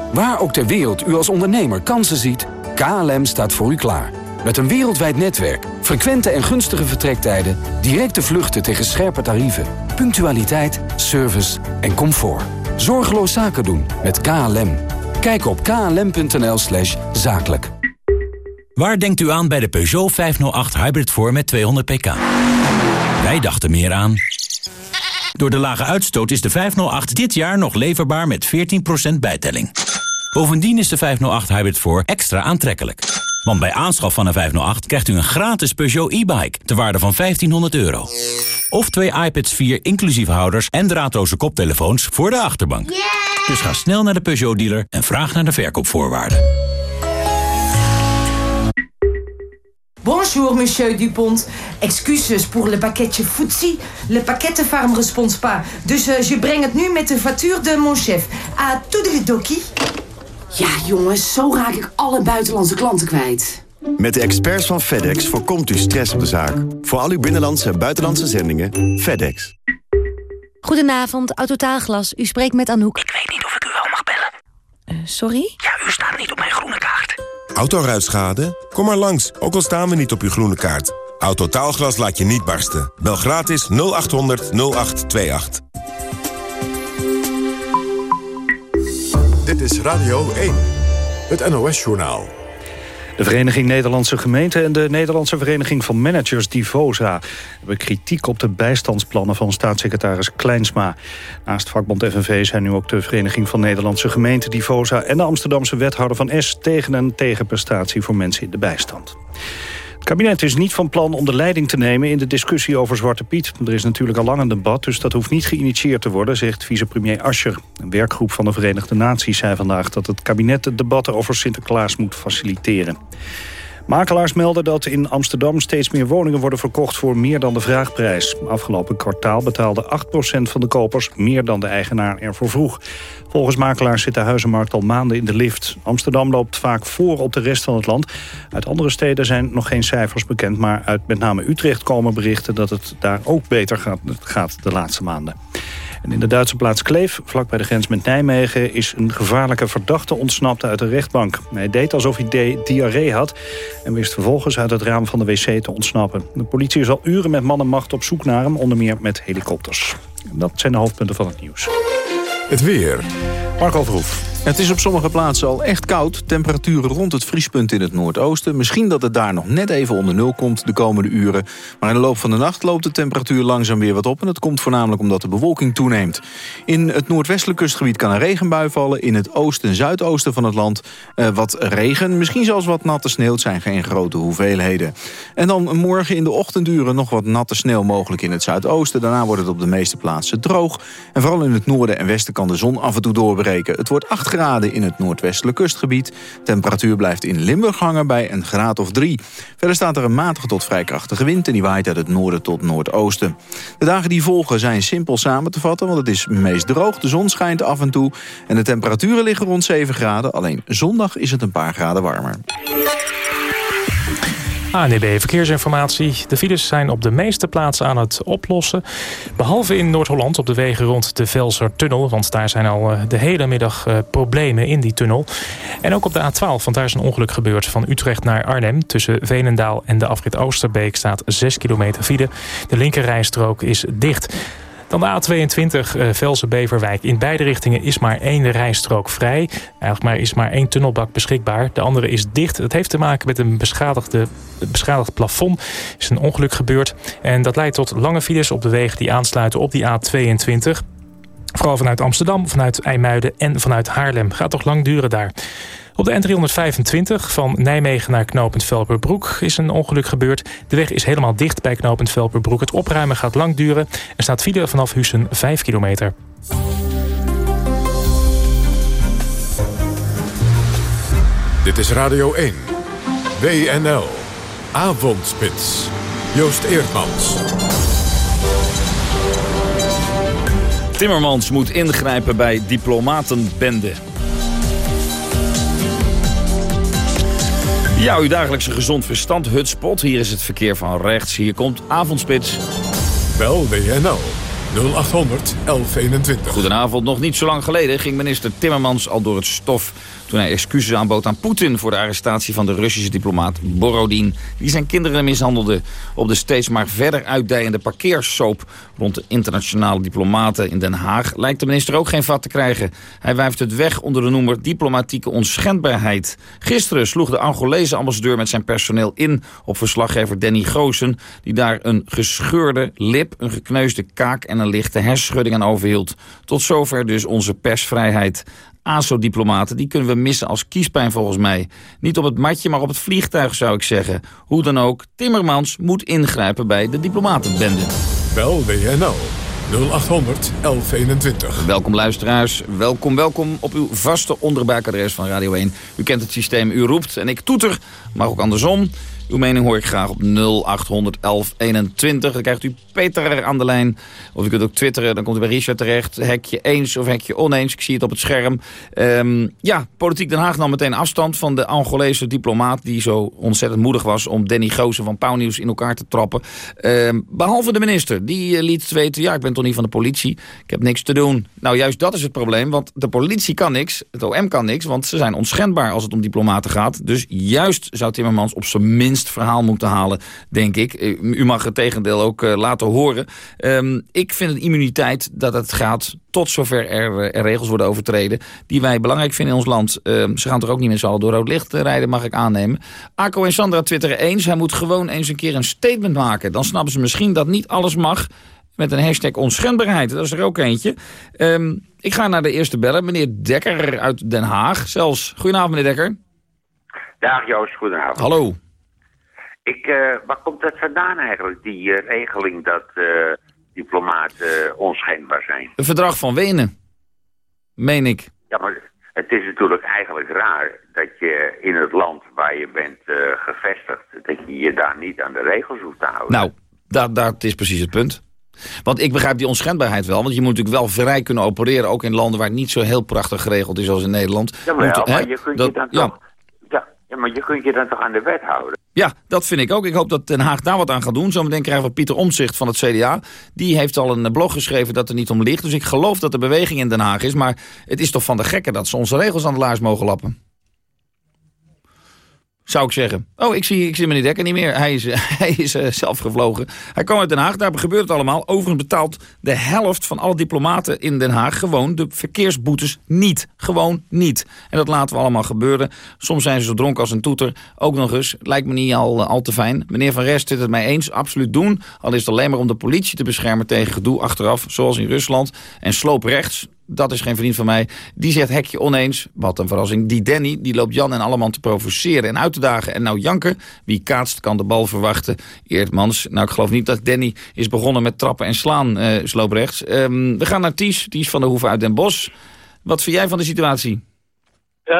Waar ook ter wereld u als ondernemer kansen ziet, KLM staat voor u klaar. Met een wereldwijd netwerk, frequente en gunstige vertrektijden... directe vluchten tegen scherpe tarieven, punctualiteit, service en comfort. Zorgeloos zaken doen met KLM. Kijk op klm.nl slash zakelijk. Waar denkt u aan bij de Peugeot 508 Hybrid voor met 200 pk? Wij dachten meer aan... Door de lage uitstoot is de 508 dit jaar nog leverbaar met 14% bijtelling. Bovendien is de 508 Hybrid 4 extra aantrekkelijk. Want bij aanschaf van een 508 krijgt u een gratis Peugeot e-bike... ter waarde van 1500 euro. Of twee iPads 4 inclusief houders en draadloze koptelefoons voor de achterbank. Dus ga snel naar de Peugeot-dealer en vraag naar de verkoopvoorwaarden. Bonjour, monsieur Dupont. Excuses pour le pakketje footsie. Le pakkettenfarm ne responds pas. Dus eh, je brengt het nu met de factuur de mon chef. À toedeledokie. Ja, jongens, zo raak ik alle buitenlandse klanten kwijt. Met de experts van FedEx voorkomt u stress op de zaak. Voor al uw binnenlandse en buitenlandse zendingen, FedEx. Goedenavond, Autotaalglas. U spreekt met Anouk. Ik weet niet of ik u wel mag bellen. sorry? Ja, u staat niet op mijn groene kaart. Autoruitschade? Kom maar langs, ook al staan we niet op uw groene kaart. Autotaalglas laat je niet barsten. Bel gratis 0800 0828. Dit is Radio 1, het NOS-journaal. De Vereniging Nederlandse Gemeenten en de Nederlandse Vereniging van Managers Divosa hebben kritiek op de bijstandsplannen van staatssecretaris Kleinsma. Naast vakbond FNV zijn nu ook de Vereniging van Nederlandse Gemeenten Divosa en de Amsterdamse wethouder van S tegen een tegenprestatie voor mensen in de bijstand. Het kabinet is niet van plan om de leiding te nemen in de discussie over Zwarte Piet. Er is natuurlijk al lang een debat, dus dat hoeft niet geïnitieerd te worden, zegt vicepremier Ascher. Een werkgroep van de Verenigde Naties zei vandaag dat het kabinet het debat over Sinterklaas moet faciliteren. Makelaars melden dat in Amsterdam steeds meer woningen worden verkocht voor meer dan de vraagprijs. Afgelopen kwartaal betaalde 8% van de kopers meer dan de eigenaar ervoor vroeg. Volgens makelaars zit de huizenmarkt al maanden in de lift. Amsterdam loopt vaak voor op de rest van het land. Uit andere steden zijn nog geen cijfers bekend... maar uit met name Utrecht komen berichten dat het daar ook beter gaat, de laatste maanden. In de Duitse plaats Kleef, vlak bij de grens met Nijmegen... is een gevaarlijke verdachte ontsnapt uit de rechtbank. Hij deed alsof hij di diarree had... en wist vervolgens uit het raam van de wc te ontsnappen. De politie is al uren met man en macht op zoek naar hem... onder meer met helikopters. Dat zijn de hoofdpunten van het nieuws. Het weer. Marco Verhoef. Het is op sommige plaatsen al echt koud. Temperaturen rond het vriespunt in het noordoosten. Misschien dat het daar nog net even onder nul komt de komende uren. Maar in de loop van de nacht loopt de temperatuur langzaam weer wat op. En dat komt voornamelijk omdat de bewolking toeneemt. In het noordwestelijk kustgebied kan een regenbui vallen. In het oosten en zuidoosten van het land eh, wat regen. Misschien zelfs wat natte sneeuw. Het zijn geen grote hoeveelheden. En dan morgen in de ochtenduren nog wat natte sneeuw mogelijk in het zuidoosten. Daarna wordt het op de meeste plaatsen droog. En vooral in het noorden en westen kan de zon af en toe doorbreken. Het wordt 8 graden in het noordwestelijk kustgebied. Temperatuur blijft in Limburg hangen bij een graad of 3. Verder staat er een matige tot vrij krachtige wind... en die waait uit het noorden tot noordoosten. De dagen die volgen zijn simpel samen te vatten... want het is meest droog, de zon schijnt af en toe... en de temperaturen liggen rond 7 graden. Alleen zondag is het een paar graden warmer. ANDB Verkeersinformatie. De files zijn op de meeste plaatsen aan het oplossen. Behalve in Noord-Holland op de wegen rond de Velsertunnel. Want daar zijn al eh, de hele middag eh, problemen in die tunnel. En ook op de A12, want daar is een ongeluk gebeurd. Van Utrecht naar Arnhem. Tussen Veenendaal en de afrit Oosterbeek staat 6 kilometer file. De linkerrijstrook is dicht. Dan de A22 uh, Velsen-Beverwijk. In beide richtingen is maar één rijstrook vrij. Eigenlijk maar, is maar één tunnelbak beschikbaar. De andere is dicht. Het heeft te maken met een beschadigde, beschadigd plafond. Is een ongeluk gebeurd. En dat leidt tot lange files op de wegen die aansluiten op die A22. Vooral vanuit Amsterdam, vanuit IJmuiden en vanuit Haarlem. Gaat toch lang duren daar. Op de N325 van Nijmegen naar knooppunt Velperbroek is een ongeluk gebeurd. De weg is helemaal dicht bij knooppunt Velperbroek. Het opruimen gaat lang duren. Er staat file vanaf Hussen 5 kilometer. Dit is Radio 1. WNL. Avondspits. Joost Eerdmans. Timmermans moet ingrijpen bij diplomatenbende. Ja, uw dagelijkse gezond verstand hutspot. Hier is het verkeer van rechts. Hier komt Avondspits. Bel WNL 0800 1121. Goedenavond. Nog niet zo lang geleden ging minister Timmermans al door het stof... toen hij excuses aanbood aan Poetin... voor de arrestatie van de Russische diplomaat Borodin... die zijn kinderen mishandelde op de steeds maar verder uitdijende parkeersoop... rond de internationale diplomaten in Den Haag... lijkt de minister ook geen vat te krijgen. Hij wijft het weg onder de noemer diplomatieke onschendbaarheid. Gisteren sloeg de Angolese ambassadeur met zijn personeel in... op verslaggever Danny Goosen... die daar een gescheurde lip, een gekneusde kaak... en een lichte hersenschudding aan overhield. Tot zover dus onze persvrijheid. ASO-diplomaten, die kunnen we missen als kiespijn volgens mij. Niet op het matje, maar op het vliegtuig zou ik zeggen. Hoe dan ook, Timmermans moet ingrijpen bij de diplomatenbende. Bel WNL 0800 1121. Welkom luisteraars, welkom, welkom op uw vaste onderbuikadres van Radio 1. U kent het systeem, u roept en ik toeter, maar ook andersom. Uw mening hoor ik graag op 0800 1121. Dan krijgt u Peter aan de lijn. Of u kunt ook twitteren, dan komt u bij Richard terecht. Hekje eens of hekje oneens, ik zie het op het scherm. Ehm, ja, Politiek Den Haag nam meteen afstand van de Angolese diplomaat... die zo ontzettend moedig was om Danny Goosen van Pauwnieuws in elkaar te trappen. Ehm, behalve de minister, die eh, liet weten... ja, ik ben toch niet van de politie, ik heb niks te doen. Nou, juist dat is het probleem, want de politie kan niks, het OM kan niks... want ze zijn onschendbaar als het om diplomaten gaat. Dus juist zou Timmermans op zijn minst verhaal moeten halen, denk ik. Eh, U mag het tegendeel ook eh, laten horen. Ehm, ik vind het immuniteit dat het gaat tot zover er, regels worden overtreden... die wij belangrijk vinden in ons land. Ehm, ze gaan toch ook niet met z'n allen door rood licht eh, rijden, mag ik aannemen. Ako en Sandra twitteren eens. Hij moet gewoon eens een keer een statement maken. Dan snappen ze misschien dat niet alles mag met een hashtag onschendbaarheid. Dat is er ook eentje. Ehm, ik ga naar de eerste bellen. Meneer Dekker uit Den Haag. Zelfs. Goedenavond, meneer Dekker. Dag Joost, goedenavond. Hallo. Ik, eh, waar komt dat vandaan eigenlijk, die eh, regeling dat eh, diplomaten onschendbaar zijn? Een verdrag van Wenen. Meen ik. Ja, maar het is natuurlijk eigenlijk raar dat je in het land waar je bent gevestigd, dat je je daar niet aan de regels hoeft te houden. Nou, dat, dat is precies het punt. Want ik begrijp die onschendbaarheid wel. Want je moet natuurlijk wel vrij kunnen opereren. Ook in landen waar het niet zo heel prachtig geregeld is als in Nederland. Jawel, Moet- maar hè, je kunt dat- je dan ja. toch... Ja, maar je kunt je dan toch aan de wet houden? Ja, dat vind ik ook. Ik hoop dat Den Haag daar wat aan gaat doen. Zometeen krijgen we Pieter Omtzigt van het CDA. Die heeft al een blog geschreven dat er niet om ligt. Dus ik geloof dat er beweging in Den Haag is. Maar het is toch van de gekken dat ze onze regels aan de laars mogen lappen. Zou ik zeggen. Oh, ik zie, ik zie meneer Dekker niet meer. Hij is, hij is eh, zelf gevlogen. Hij kwam uit Den Haag, daar gebeurt het allemaal. Overigens betaalt de helft van alle diplomaten in Den Haag... gewoon de verkeersboetes niet. Gewoon niet. En dat laten we allemaal gebeuren. Soms zijn ze zo dronken als een toeter. Ook nog eens, lijkt me niet al, al te fijn. Meneer Van Rest zit het mij eens, absoluut doen. Al is het alleen maar om de politie te beschermen tegen gedoe achteraf... zoals in Rusland. En sloop rechts, dat is geen vriend van mij. Die zegt hekje oneens. Wat een verrassing. Die Danny, die loopt Jan en allemaal te provoceren en uit te dagen. En nou janken. Wie kaatst kan de bal verwachten. Eertmans. Nou, ik geloof niet dat Danny is begonnen met trappen en slaan. eh sloop rechts. Ehm, we gaan naar Ties. Ties van de Hoeve uit Den Bosch. Wat vind jij van de situatie? Eh,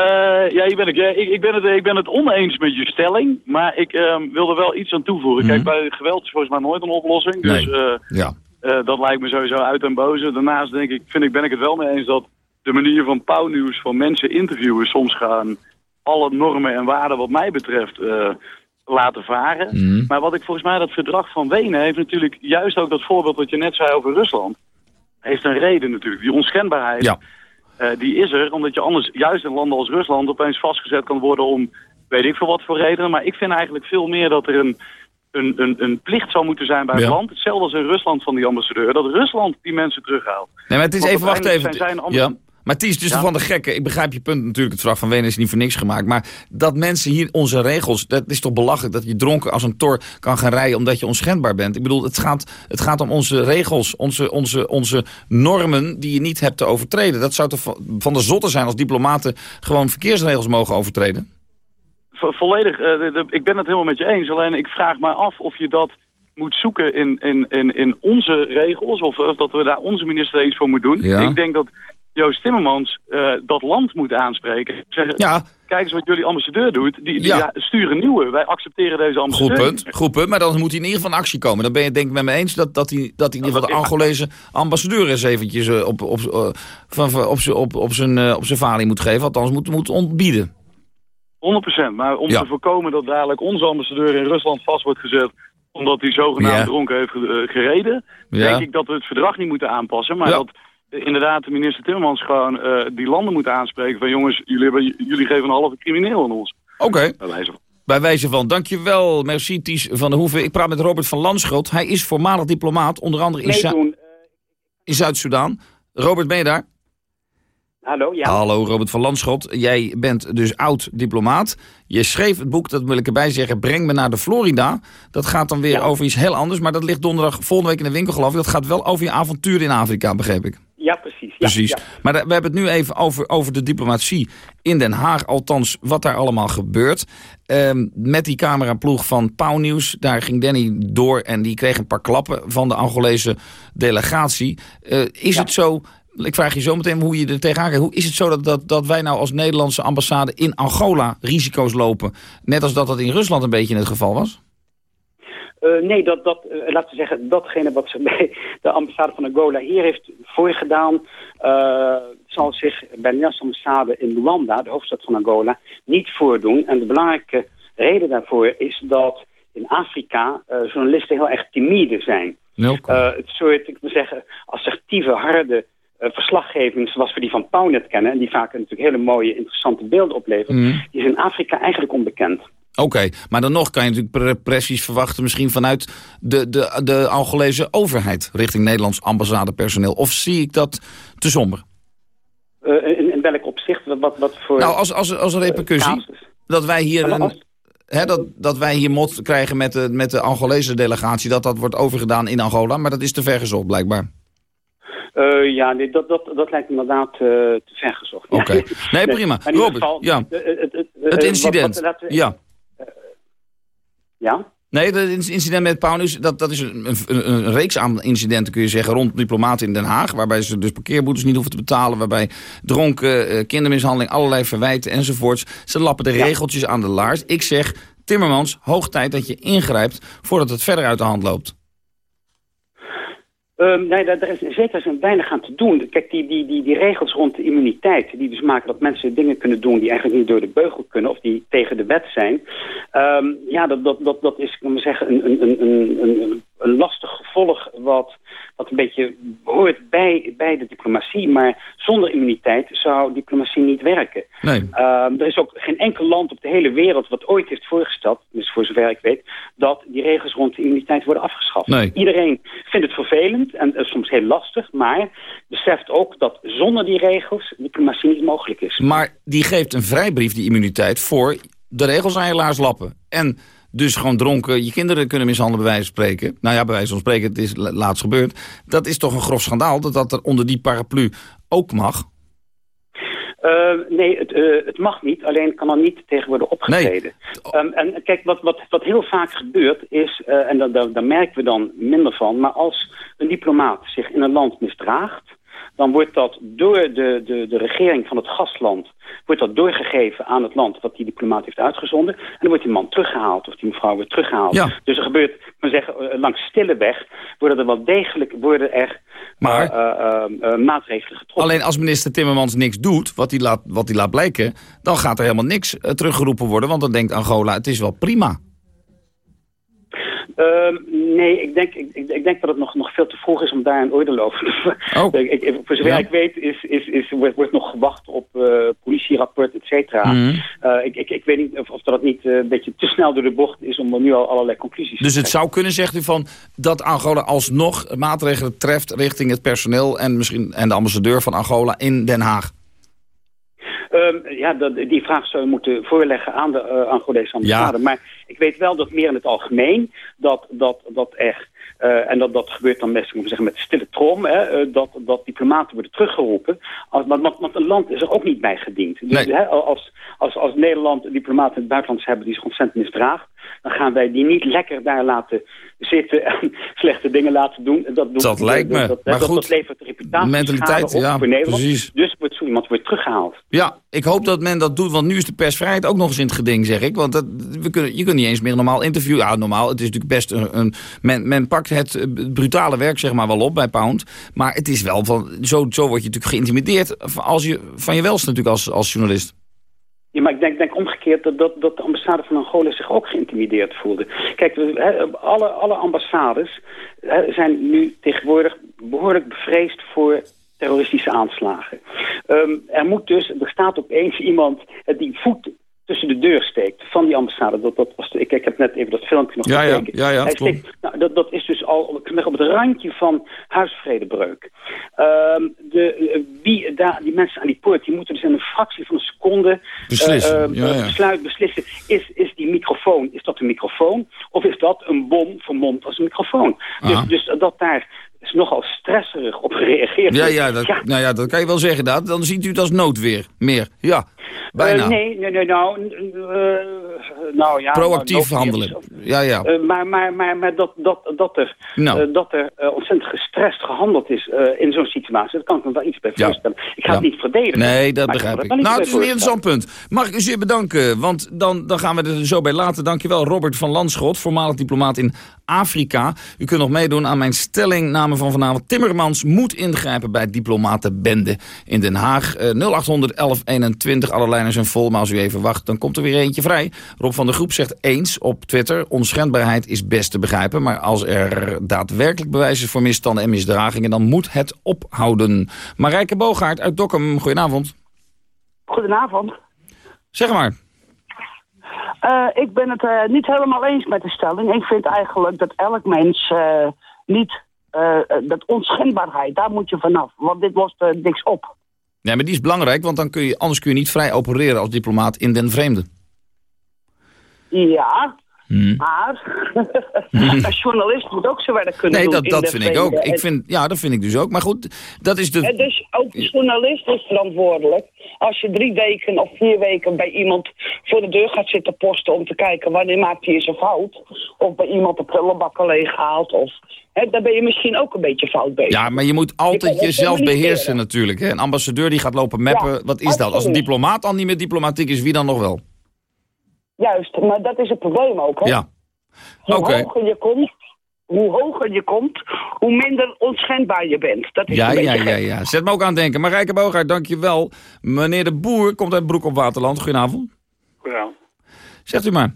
ja, hier ben ik. Eh, ik, ik, ben het, ik ben het oneens met je stelling, maar ik ehm, wil er wel iets aan toevoegen. Kijk, bij geweld is volgens mij nooit een oplossing. Dus Nee. eh, Ja. Eh, dat lijkt me sowieso uit en boze. Daarnaast denk ik, vind ik, ben ik het wel mee eens dat de manier van pauwnieuws van mensen interviewen soms gaan alle normen en waarden wat mij betreft eh, laten varen. Mhm. Maar wat ik volgens mij, dat verdrag van Wenen heeft natuurlijk juist ook dat voorbeeld wat je net zei over Rusland. Heeft een reden natuurlijk. Die onschendbaarheid. Ja. Eh, die is er, omdat je anders juist in landen als Rusland opeens vastgezet kan worden om weet ik veel wat voor redenen. Maar ik vind eigenlijk veel meer dat er een, een, een, een plicht zou moeten zijn bij het land. Hetzelfde als in Rusland van die ambassadeur. Dat Rusland die mensen terughaalt. Nee, maar het is Want even, wacht even. zijn Ja. Maar het is Ja. toch van de gekken. Ik begrijp je punt natuurlijk. Het verdrag van Wenen is niet voor niks gemaakt. Maar dat mensen hier onze regels... Dat is toch belachelijk dat je dronken als een tor kan gaan rijden... omdat je onschendbaar bent. Ik bedoel, het gaat, het gaat om onze regels. Onze, onze, onze normen die je niet hebt te overtreden. Dat zou toch van- van de zotte zijn als diplomaten... gewoon verkeersregels mogen overtreden? Vo- volledig, eh, de- ik ben het helemaal met je eens. Alleen ik vraag me af of je dat moet zoeken in, in, in, in onze regels... Of, of dat we daar onze minister iets voor moeten doen. Ja. Ik denk dat Joost Timmermans eh, dat land moet aanspreken. Zeggen, Ja. Kijk eens wat jullie ambassadeur doet. Die, die Ja. ja, sturen nieuwe. Wij accepteren deze Goed ambassadeur. punt, goed punt. Maar dan moet hij in ieder geval in actie komen. Dan ben je denk ik met me eens dat, dat, hij, dat hij in ieder geval de Angolese ambassadeur eens eventjes eh, op, op, op, op, op zijn eh, op zijn falie moet geven. Althans moet, moet ontbieden. 100%. Maar om Ja. te voorkomen dat dadelijk onze ambassadeur in Rusland vast wordt gezet... omdat hij zogenaamd Ja. dronken heeft eh, gereden... Ja. denk ik dat we het verdrag niet moeten aanpassen. Maar dat eh, inderdaad de minister Timmermans gewoon eh, die landen moet aanspreken... van jongens, jullie, hebben, jullie geven een halve crimineel aan ons. Oké. Bij wijze van. Bij wijze van, dankjewel, merci Ties van der Hoeven. Ik praat met Robert van Landschot. Hij is voormalig diplomaat, onder andere in, Zu- in Zuid-Soedan. Robert, ben je daar? Hallo, ja. Hallo, Robert van Landschot. Jij bent dus oud-diplomaat. Je schreef het boek, dat wil ik erbij zeggen, Breng me naar de Florida. Dat gaat dan weer over iets heel anders, maar dat ligt donderdag volgende week in de winkel, geloof ik. Dat gaat wel over je avontuur in Afrika, begreep ik. Ja, precies. Ja, Precies. ja. Maar we hebben het nu even over, over de diplomatie in Den Haag. Althans, wat daar allemaal gebeurt. Ehm, met die cameraploeg van Pauw Nieuws. Daar ging Danny door en die kreeg een paar klappen van de Angolese delegatie. Eh, is het zo... Ik vraag je zo meteen hoe je er tegenaan kijkt. Hoe is het zo dat, dat, dat wij nou als Nederlandse ambassade in Angola risico's lopen? Net als dat dat in Rusland een beetje het geval was? Eh, nee, dat, dat, eh, laten we zeggen, datgene wat ze bij de ambassade van Angola hier heeft voorgedaan, eh, zal zich bij de Nederlandse ambassade in Luanda, de hoofdstad van Angola, niet voordoen. En de belangrijke reden daarvoor is dat in Afrika eh, journalisten heel erg timide zijn. Eh, het soort, ik moet zeggen, assertieve, harde verslaggeving zoals we die van Pauw net kennen, en die vaak natuurlijk hele mooie, interessante beelden oplevert, Mhm. die is in Afrika eigenlijk onbekend. Oké, maar dan nog kan je natuurlijk repressies verwachten... misschien vanuit de, de, de Angolese overheid... richting Nederlands ambassadepersoneel. Of zie ik dat te somber? Eh, in, in welk opzicht? Wat, wat, voor... Nou, als, als, als een repercussie... dat wij hier Maar een... als- Hè, dat, dat wij hier mot krijgen met de, met de Angolese delegatie... dat dat wordt overgedaan in Angola. Maar dat is te ver gezocht, blijkbaar. Eh, ja, nee, dat, dat, dat lijkt me inderdaad eh, te ver gezocht. Oké. Nee, prima. ieder Robert, geval, ja. eh, het, incident. wat- wat- laten we- Ja. Ja? Nee, het incident met Paulus, dat, dat is een, een, een reeks aan incidenten, kun je zeggen, rond diplomaten in Den Haag. Waarbij ze dus parkeerboetes niet hoeven te betalen. Waarbij dronken, kindermishandeling, allerlei verwijten enzovoorts. Ze lappen de regeltjes aan de laars. Ik zeg, Timmermans, hoog tijd dat je ingrijpt voordat het verder uit de hand loopt. Ehm, nee, daar, is zeker zijn weinig aan te doen. Kijk, die, die, die, die regels rond de immuniteit, die dus maken dat mensen dingen kunnen doen die eigenlijk niet door de beugel kunnen of die tegen de wet zijn. Ehm, ja, dat, dat, dat, dat is, ik maar zeggen, een, een, een, een lastig gevolg wat, wat een beetje hoort bij, bij de diplomatie. Maar zonder immuniteit zou diplomatie niet werken. Nee. Ehm, er is ook geen enkel land op de hele wereld wat ooit heeft voorgesteld, dus voor zover ik weet, dat die regels rond de immuniteit worden afgeschaft. Nee. Iedereen vindt het vervelend en soms heel lastig, maar beseft ook dat zonder die regels diplomatie niet mogelijk is. Maar die geeft een vrijbrief, die immuniteit, voor de regels aan je laars lappen. En dus gewoon dronken je kinderen kunnen mishandelen bij wijze van spreken. Nou ja, bij wijze van spreken, het is la- laatst gebeurd. Dat is toch een grof schandaal dat dat er onder die paraplu ook mag? Eh, nee, het, eh, het mag niet, alleen kan er niet tegen worden opgetreden. Ehm, en kijk, wat, wat, wat heel vaak gebeurt is, eh, en daar- daar daar merken we dan minder van, maar als een diplomaat zich in een land misdraagt, dan wordt dat door de, de, de regering van het gastland wordt dat doorgegeven aan het land wat die diplomaat heeft uitgezonden. En dan wordt die man teruggehaald of die mevrouw wordt teruggehaald. Ja. Dus er gebeurt, moet zeggen, eh, langs stille weg worden er wel degelijk worden er Maar- eh, eh, maatregelen getroffen. Alleen als minister Timmermans niks doet, wat hij laat, wat hij laat blijken... dan gaat er helemaal niks teruggeroepen worden. Want dan denkt Angola, het is wel prima. Ehm, nee, ik denk, ik, ik, denk dat het nog, nog veel te vroeg is om daar een oordeel over te Oh. Ik, voor zover Ja. ik weet is, is, is, wordt, wordt nog gewacht op eh, politierapport, et cetera. Mhm. Eh, ik, ik, ik weet niet of, of dat niet eh, een beetje te snel door de bocht is om er nu al allerlei conclusies te Dus het zou kunnen, zegt u, van dat Angola alsnog maatregelen treft... richting het personeel en, misschien, en de ambassadeur van Angola in Den Haag. Ehm, ja, dat, die vraag zou je moeten voorleggen aan de eh Angolese ambassade. Maar ik weet wel dat meer in het algemeen dat, dat, dat er... eh, en dat, dat gebeurt dan best, moet zeggen, met stille trom, hè, eh, dat, dat diplomaten worden teruggeroepen. Als, want, want, want een land is er ook niet bij gediend. Dus hè, als, als, als Nederland diplomaten in het buitenland hebben die zich ontzettend misdraagt, dan gaan wij die niet lekker daar laten zitten en slechte dingen laten doen. Dat, doet- Dat lijkt me. Dat, dat, Maar dat, goed, dat levert reputatie mentaliteit, op ja, voor Nederland. precies. Dus wordt zo iemand wordt teruggehaald. Ja, ik hoop dat men dat doet, want nu is de persvrijheid ook nog eens in het geding, zeg ik. Want dat, we kunnen, je kunt niet eens meer normaal interviewen. Ja, normaal, het is natuurlijk best een... een men, men pakt het eh, brutale werk zeg maar wel op bij Pound. Maar het is wel van... Zo, zo word je natuurlijk geïntimideerd als je, van je welst natuurlijk als, als journalist. Ja, maar ik denk, omgekeerd dat, dat, dat de ambassade van Angola zich ook geïntimideerd voelde. Kijk, alle, alle ambassades zijn nu tegenwoordig behoorlijk bevreesd voor terroristische aanslagen. Ehm, er moet dus, er staat opeens iemand eh, die voet tussen de deur steekt van die ambassade. Dat, dat was, ik, ik heb net even dat filmpje nog Ja, ja, gekeken. ja, ja, Hij klopt. steekt, nou, dat, dat is dus al op het randje van huisvredebreuk. Ehm, de, eh, wie daar, die mensen aan die poort, die moeten dus in een fractie van een seconde Beslissen, eh, eh, ja, ja. besluit beslissen. Is, is die microfoon, is dat een microfoon? Of is dat een bom vermomd als een microfoon? Dus, dus dat daar is nogal stresserig op gereageerd. Ja, ja, dat, Nou ja, dat kan je wel zeggen. Dat. Dan ziet u het als noodweer. Meer. Ja, bijna. Eh, nee, nee, nee, nou, eh, nou ja. Proactief nou, handelen. Ja, ja. Eh, maar maar, maar, maar dat, dat, dat er, Nou. dat er ontzettend gestrest gehandeld is in zo'n situatie, dat kan ik me wel iets bij Ja. voorstellen. Ik ga Ja. het niet verdedigen. Nee, dat begrijp ik. Nou, het is een interessant punt. Mag ik u zeer bedanken, want dan, dan gaan we er zo bij laten. Dankjewel, Robert van Landschot, voormalig diplomaat in Afrika. U kunt nog meedoen aan mijn van vanavond. Timmermans moet ingrijpen bij diplomatenbende in Den Haag. Eh, 0800 1121, alle lijnen zijn vol, maar als u even wacht, dan komt er weer eentje vrij. Rob van der Groep zegt eens op Twitter, onschendbaarheid is best te begrijpen, maar als er daadwerkelijk bewijs is voor misstanden en misdragingen, dan moet het ophouden. Marijke Boogaard uit Dokkum, goedenavond. Goedenavond. Zeg maar. Eh, ik ben het eh, niet helemaal eens met de stelling. Ik vind eigenlijk dat elk mens eh, niet... eh, eh, dat onschendbaarheid, daar moet je vanaf. Want dit lost eh, niks op. Nee, maar die is belangrijk, want dan kun je, anders kun je niet vrij opereren als diplomaat in den vreemde. Ja, Hmm. maar een journalist moet ook zijn werk kunnen Nee, doen. dat, in dat de vind ik ook. Ik vind, ja, dat vind ik dus ook. Maar goed, dat is de... En dus ook de journalist is verantwoordelijk. Als je drie weken of vier weken bij iemand voor de deur gaat zitten posten... om te kijken wanneer maakt hij eens een fout. Of bij iemand de prullenbakken leeghaalt. Of, hè, dan ben je misschien ook een beetje fout bezig. Ja, maar je moet altijd jezelf beheersen natuurlijk. Hè? Een ambassadeur die gaat lopen mappen, Ja, wat is dat? Als een diplomaat al niet meer diplomatiek is, wie dan nog wel? Juist, maar dat is het probleem ook. Hè? Ja. Hoe hoger je komt... Hoe hoger je komt, hoe minder onschendbaar je bent. Dat is Ja, een ja, beetje ja, ja. Zet me ook aan het denken. Marijke Boogaard, dank je wel. Meneer de Boer komt uit Broek op Waterland. Goedenavond. Ja. Zegt u maar.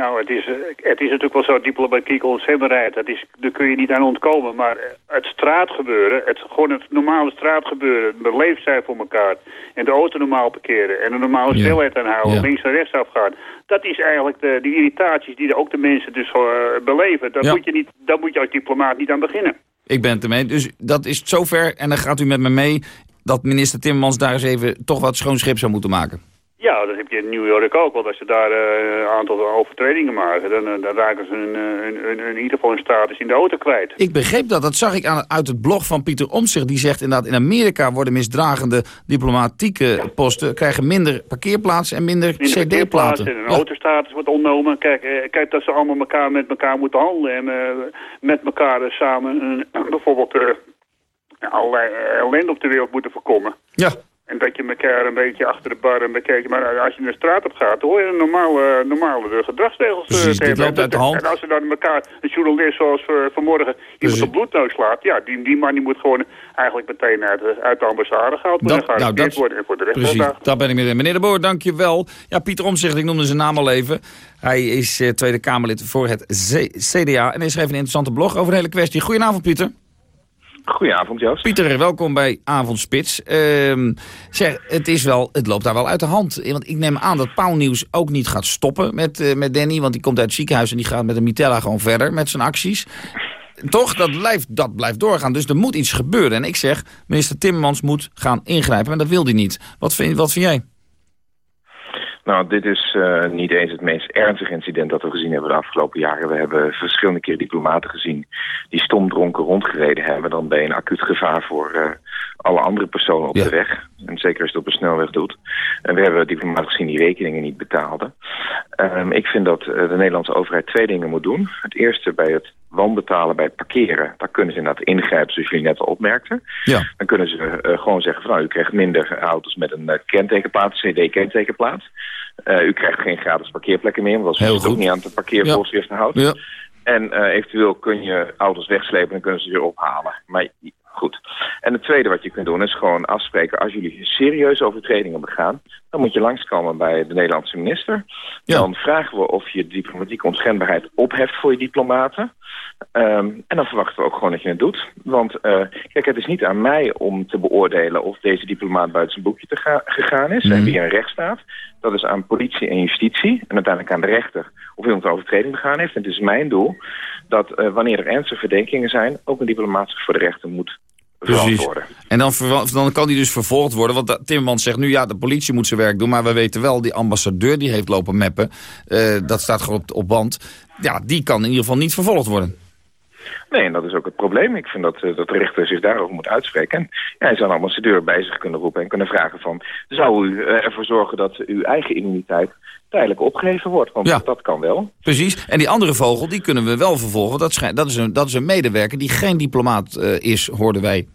Nou, het is, eh, het is natuurlijk wel zo, diplomatieke onschendbaarheid, dat is, daar kun je niet aan ontkomen. Maar eh, het straatgebeuren, het, gewoon het normale straatgebeuren, beleefd zijn voor elkaar. En de auto normaal parkeren en een normale Ja. snelheid aanhouden, Ja. links en rechts afgaan. Dat is eigenlijk de, die irritaties die ook de mensen dus eh, beleven. Daar, Ja. moet je niet, daar moet je als diplomaat niet aan beginnen. Ik ben het ermee. Dus dat is zover. En dan gaat u met me mee dat minister Timmermans daar eens even toch wat schoon schip zou moeten maken. Ja, dat heb je in New York ook. Want als ze daar eh, een aantal overtredingen maken, dan, eh, dan raken ze hun, eh, hun, in ieder geval hun status in de auto kwijt. Ik begreep dat. Dat zag ik aan, uit het blog van Pieter Omtzigt. Die zegt inderdaad, in Amerika worden misdragende diplomatieke posten... krijgen minder parkeerplaatsen en minder, cd-platen. en een Ja. autostatus wordt ontnomen. Kijk, eh, kijk dat ze allemaal elkaar met elkaar moeten handelen en eh, met elkaar samen bijvoorbeeld eh, allerlei ellende op de wereld moeten voorkomen. Ja. En dat je elkaar een beetje achter de bar en bekijkt. Maar als je naar de straat op gaat, hoor je een normale, normale gedragsregels eh, Precies, te dit hebben. loopt uit de En- hand. En als ze dan elkaar, een journalist zoals eh, vanmorgen, iemand op bloedneus slaat. Ja, die, die man die moet gewoon eigenlijk meteen uit, de- uit de ambassade gehaald worden. Dat- nou, dat- worden en voor de rechter Precies, daar ben ik mee. Meneer de Boer, dank je wel. Ja, Pieter Omtzigt, ik noemde zijn naam al even. Hij is eh, Tweede Kamerlid voor het CDA. En hij schreef een interessante blog over de hele kwestie. Goedenavond, Pieter. Goedenavond, Joost. Pieter, welkom bij Avondspits. Ehm, zeg, het, is wel, het loopt daar wel uit de hand. Want ik neem aan dat Pauwnieuws ook niet gaat stoppen met, eh, met Danny. Want die komt uit het ziekenhuis en die gaat met een Mitella gewoon verder met zijn acties. Toch, dat blijft, dat blijft doorgaan. Dus er moet iets gebeuren. En ik zeg, minister Timmermans moet gaan ingrijpen. En dat wil hij niet. Wat vind, wat vind jij? Nou, dit is eh, niet eens het meest ernstige incident dat we gezien hebben de afgelopen jaren. We hebben verschillende keer diplomaten gezien die stomdronken rondgereden hebben. Dan ben je een acuut gevaar voor eh, alle andere personen op de weg. En zeker als je het op een snelweg doet. En we hebben diplomaten gezien die rekeningen niet betaalden. Ehm, ik vind dat eh, de Nederlandse overheid twee dingen moet doen. Het eerste bij het wanbetalen bij het parkeren. Daar kunnen ze inderdaad ingrijpen, zoals jullie net al opmerkten. Ja. Dan kunnen ze eh, gewoon zeggen van nou, u krijgt minder auto's met een eh, kentekenplaat, CD-kentekenplaat. Eh, u krijgt geen gratis parkeerplekken meer, want dat is ook niet aan de parkeervoorschriften houdt. Ja. En eventueel kun je auto's wegslepen en kunnen ze weer ophalen. Maar goed. En het tweede wat je kunt doen is gewoon afspreken... als jullie serieuze overtredingen begaan... dan moet je langskomen bij de Nederlandse minister. Dan vragen we of je diplomatieke onschendbaarheid opheft voor je diplomaten. Ehm, en dan verwachten we ook gewoon dat je het doet. Want eh, kijk, het is niet aan mij om te beoordelen... of deze diplomaat buiten zijn boekje te ga- gegaan is. Mhm. hebben hier een rechtsstaat. Dat is aan politie en justitie. En uiteindelijk aan de rechter of iemand een overtreding begaan heeft. En het is mijn doel dat eh, wanneer er ernstige verdenkingen zijn... ook een diplomaat zich voor de rechter moet Precies. En dan, dan kan die dus vervolgd worden. Want Timmermans zegt nu, ja, de politie moet zijn werk doen. Maar we weten wel, die ambassadeur die heeft lopen meppen. eh, dat staat gewoon op, op band. Ja, die kan in ieder geval niet vervolgd worden. Nee, en dat is ook het probleem. Ik vind dat, uh, dat de rechter zich daarover moet uitspreken. En ja, hij zou een ambassadeur bij zich kunnen roepen en kunnen vragen van... zou u ervoor zorgen dat uw eigen immuniteit tijdelijk opgeheven wordt? Want Ja. dat kan wel. Precies. En die andere vogel, die kunnen we wel vervolgen. Dat, schijnt, dat, is, een, dat is een medewerker die geen diplomaat eh, is, hoorden wij.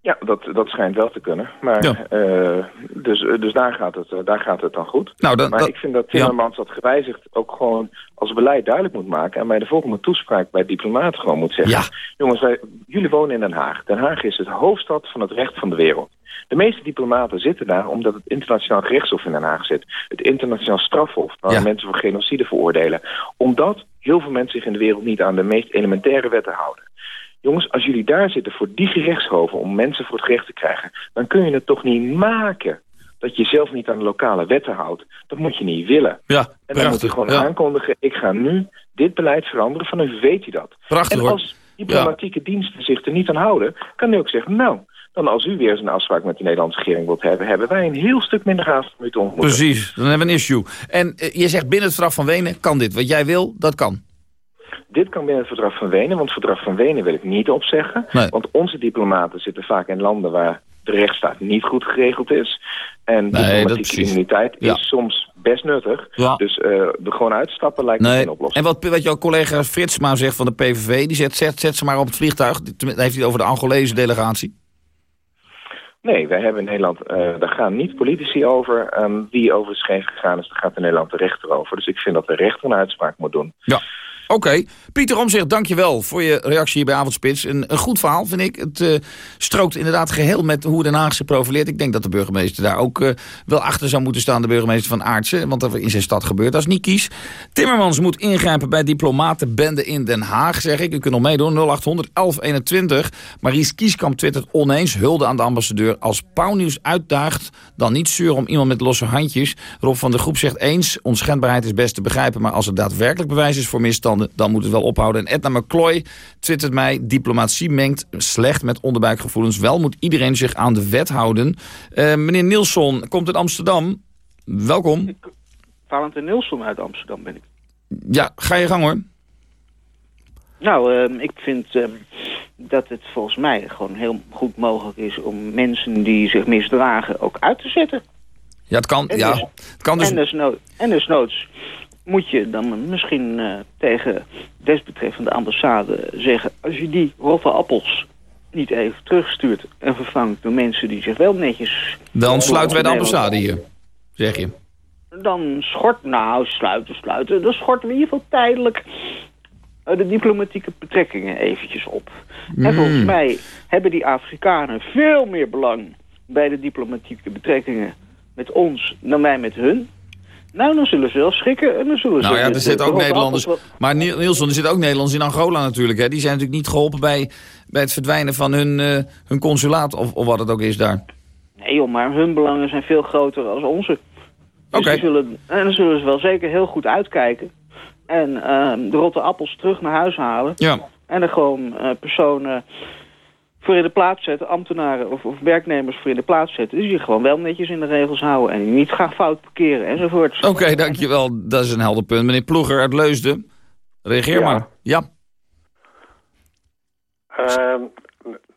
Ja, dat, dat schijnt wel te kunnen. Maar, Ja. eh, dus dus daar, gaat het, eh, daar gaat het dan goed. Nou, dan- maar dat- ik vind dat Timmermans dat gewijzigd ook gewoon als beleid duidelijk moet maken... en bij de volgende toespraak bij diplomaten gewoon moet zeggen... jongens, wij, jullie wonen in Den Haag. Den Haag is het hoofdstad van het recht van de wereld. De meeste diplomaten zitten daar omdat het internationaal gerechtshof in Den Haag zit. Het internationaal strafhof, waar mensen voor genocide veroordelen. Omdat heel veel mensen zich in de wereld niet aan de meest elementaire wetten houden. Jongens, als jullie daar zitten voor die gerechtshoven om mensen voor het gerecht te krijgen... dan kun je het toch niet maken dat je zelf niet aan de lokale wetten houdt. Dat moet je niet willen. Ja, En dan moet je gewoon Ja. aankondigen... ik ga nu dit beleid veranderen, van u weet u dat. Prachtig, en als diplomatieke diensten zich er niet aan houden... kan hij ook zeggen, nou, dan als u weer eens een afspraak met de Nederlandse regering wilt hebben... hebben wij een heel stuk minder haast om u te ontmoeten. Precies, dan hebben we een issue. En eh, je zegt binnen het verdrag van Wenen kan dit. Wat jij wil, dat kan. Dit kan binnen het verdrag van Wenen, want het verdrag van Wenen wil ik niet opzeggen. Want onze diplomaten zitten vaak in landen waar de rechtsstaat niet goed geregeld is. En dat diplomatieke immuniteit Ja. is soms best nuttig. Ja. Dus er gewoon uitstappen lijkt me Nee. geen oplossing. En wat, wat jouw collega Fritsma zegt van de PVV... die zet, zet, zet ze maar op het vliegtuig. Dan heeft hij het over de Angolese delegatie. Nee, wij hebben in Nederland, eh, daar gaan niet politici over. Ehm, wie over is gegaan is, daar gaat in Nederland de rechter over. Dus ik vind dat de rechter een uitspraak moet doen. Ja. Oké. Pieter Omzicht, dankjewel voor je reactie hier bij Avondspits. Een, een goed verhaal, vind ik. Het eh, strookt inderdaad geheel met hoe Den Haag zich profileert. Ik denk dat de burgemeester daar ook eh, wel achter zou moeten staan. De burgemeester van Aartsen. Want dat in zijn stad gebeurt, dat is niet kies. Timmermans moet ingrijpen bij diplomatenbende in Den Haag, zeg ik. U kunt nog meedoen, 0800 1121. Maries Kieskamp twittert oneens. Hulde aan de ambassadeur. Als Pauwnieuws uitdaagt, dan niet zuur om iemand met losse handjes. Rob van de Groep zegt eens, onschendbaarheid is best te begrijpen... maar als er daadwerkelijk bewijs is voor misstanden... dan moet het wel ophouden. En Edna McCloy twittert mij... diplomatie mengt slecht met onderbuikgevoelens. Wel moet iedereen zich aan de wet houden. Eh, meneer Nilsson komt uit Amsterdam. Welkom. Valentin Nilsson uit Amsterdam ben ik. Ja, ga je gang hoor. Nou, ehm, ik vind ehm, dat het volgens mij gewoon heel goed mogelijk is om mensen die zich misdragen ook uit te zetten. Ja, het kan, En ja, dus- het kan dus... En, desno en desnoods moet je dan misschien eh, tegen desbetreffende ambassade zeggen... als je die rotte appels niet even terugstuurt en vervangt door mensen die zich wel netjes... Dan sluiten wij de ambassade hier, zeg je. Dan schort, nou, sluiten, sluiten. Dan schorten we in ieder geval tijdelijk eh, de diplomatieke betrekkingen eventjes op. En Hmm. volgens mij hebben die Afrikanen veel meer belang bij de diplomatieke betrekkingen met ons dan wij met hun. Nou, dan zullen ze wel schrikken en dan zullen ze... Nou ja, er zitten ook Nederlanders. Maar Niel- Nielsen, er zitten ook Nederlanders in Angola natuurlijk. Hè. Die zijn natuurlijk niet geholpen bij, bij het verdwijnen van hun, eh, hun consulaat. Of, of wat het ook is daar. Nee joh, maar hun belangen zijn veel groter dan onze. Dus Oké. en dan zullen ze wel zeker heel goed uitkijken. En ehm, de rotte appels terug naar huis halen. Ja. En er gewoon eh, personen voor in de plaats zetten, ambtenaren of, of werknemers voor in de plaats zetten. Die zich gewoon wel netjes in de regels houden en niet gaan fout parkeren enzovoort. Oké, dankjewel. Dat is een helder punt. Meneer Ploeger uit Leusden. Reageer Ja. maar. Ja. Ehm,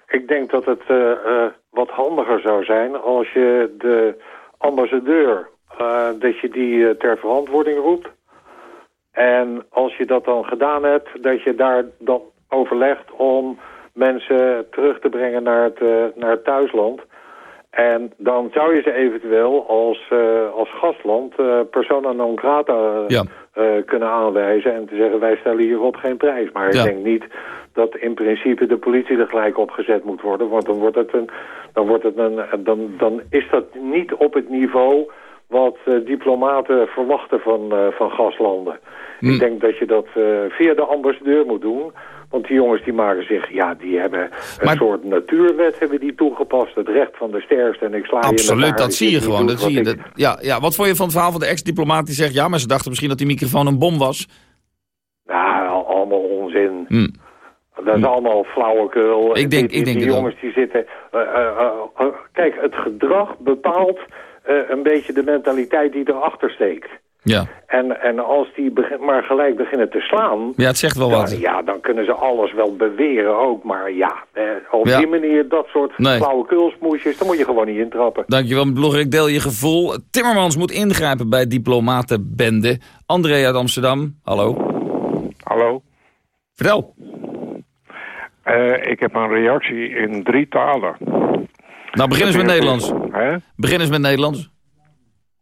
ik denk dat het eh, eh, wat handiger zou zijn als je de ambassadeur, eh, dat je die ter verantwoording roept. En als je dat dan gedaan hebt, dat je daar dan overlegt om mensen terug te brengen naar het, eh, naar het thuisland. En dan zou je ze eventueel als, eh, als gastland eh, persona non grata kunnen aanwijzen en te zeggen wij stellen hierop geen prijs. Maar Ja. ik denk niet dat in principe de politie er gelijk op gezet moet worden, want dan wordt het een, dan wordt het een, dan, dan is dat niet op het niveau wat diplomaten verwachten van, van gastlanden. Ik denk dat je dat via de ambassadeur moet doen. Want die jongens die maken zich, ja, die hebben een soort natuurwet hebben die toegepast. Het recht van de sterkste en ik sla je Absoluut, haar dat zie je gewoon. Dat wat zie je. Dat, ja, ja. Wat vond je van het verhaal van de ex-diplomaat die zegt... ja, maar ze dachten misschien dat die microfoon een bom was? Nou, al- allemaal onzin. Hm. Dat is allemaal flauwekul. Ik denk- Die- ik denk die jongens die zitten... eh, eh, eh, kijk, het gedrag bepaalt een beetje de mentaliteit die erachter steekt. Ja. En, en als die begin, maar gelijk beginnen te slaan... Ja, het zegt wel wat. Dan, ja, dan kunnen ze alles wel beweren ook. Maar ja, eh, op Ja. die manier, dat soort Nee. flauwekulsmoesjes... daar moet je gewoon niet intrappen. Dankjewel, blogger. Ik deel je gevoel. Timmermans moet ingrijpen bij diplomatenbende. André uit Amsterdam, hallo. Hallo. Vertel. Eh, ik heb een reactie in drie talen. Nou, begin eens met Nederlands. Hè? Begin eens met Nederlands.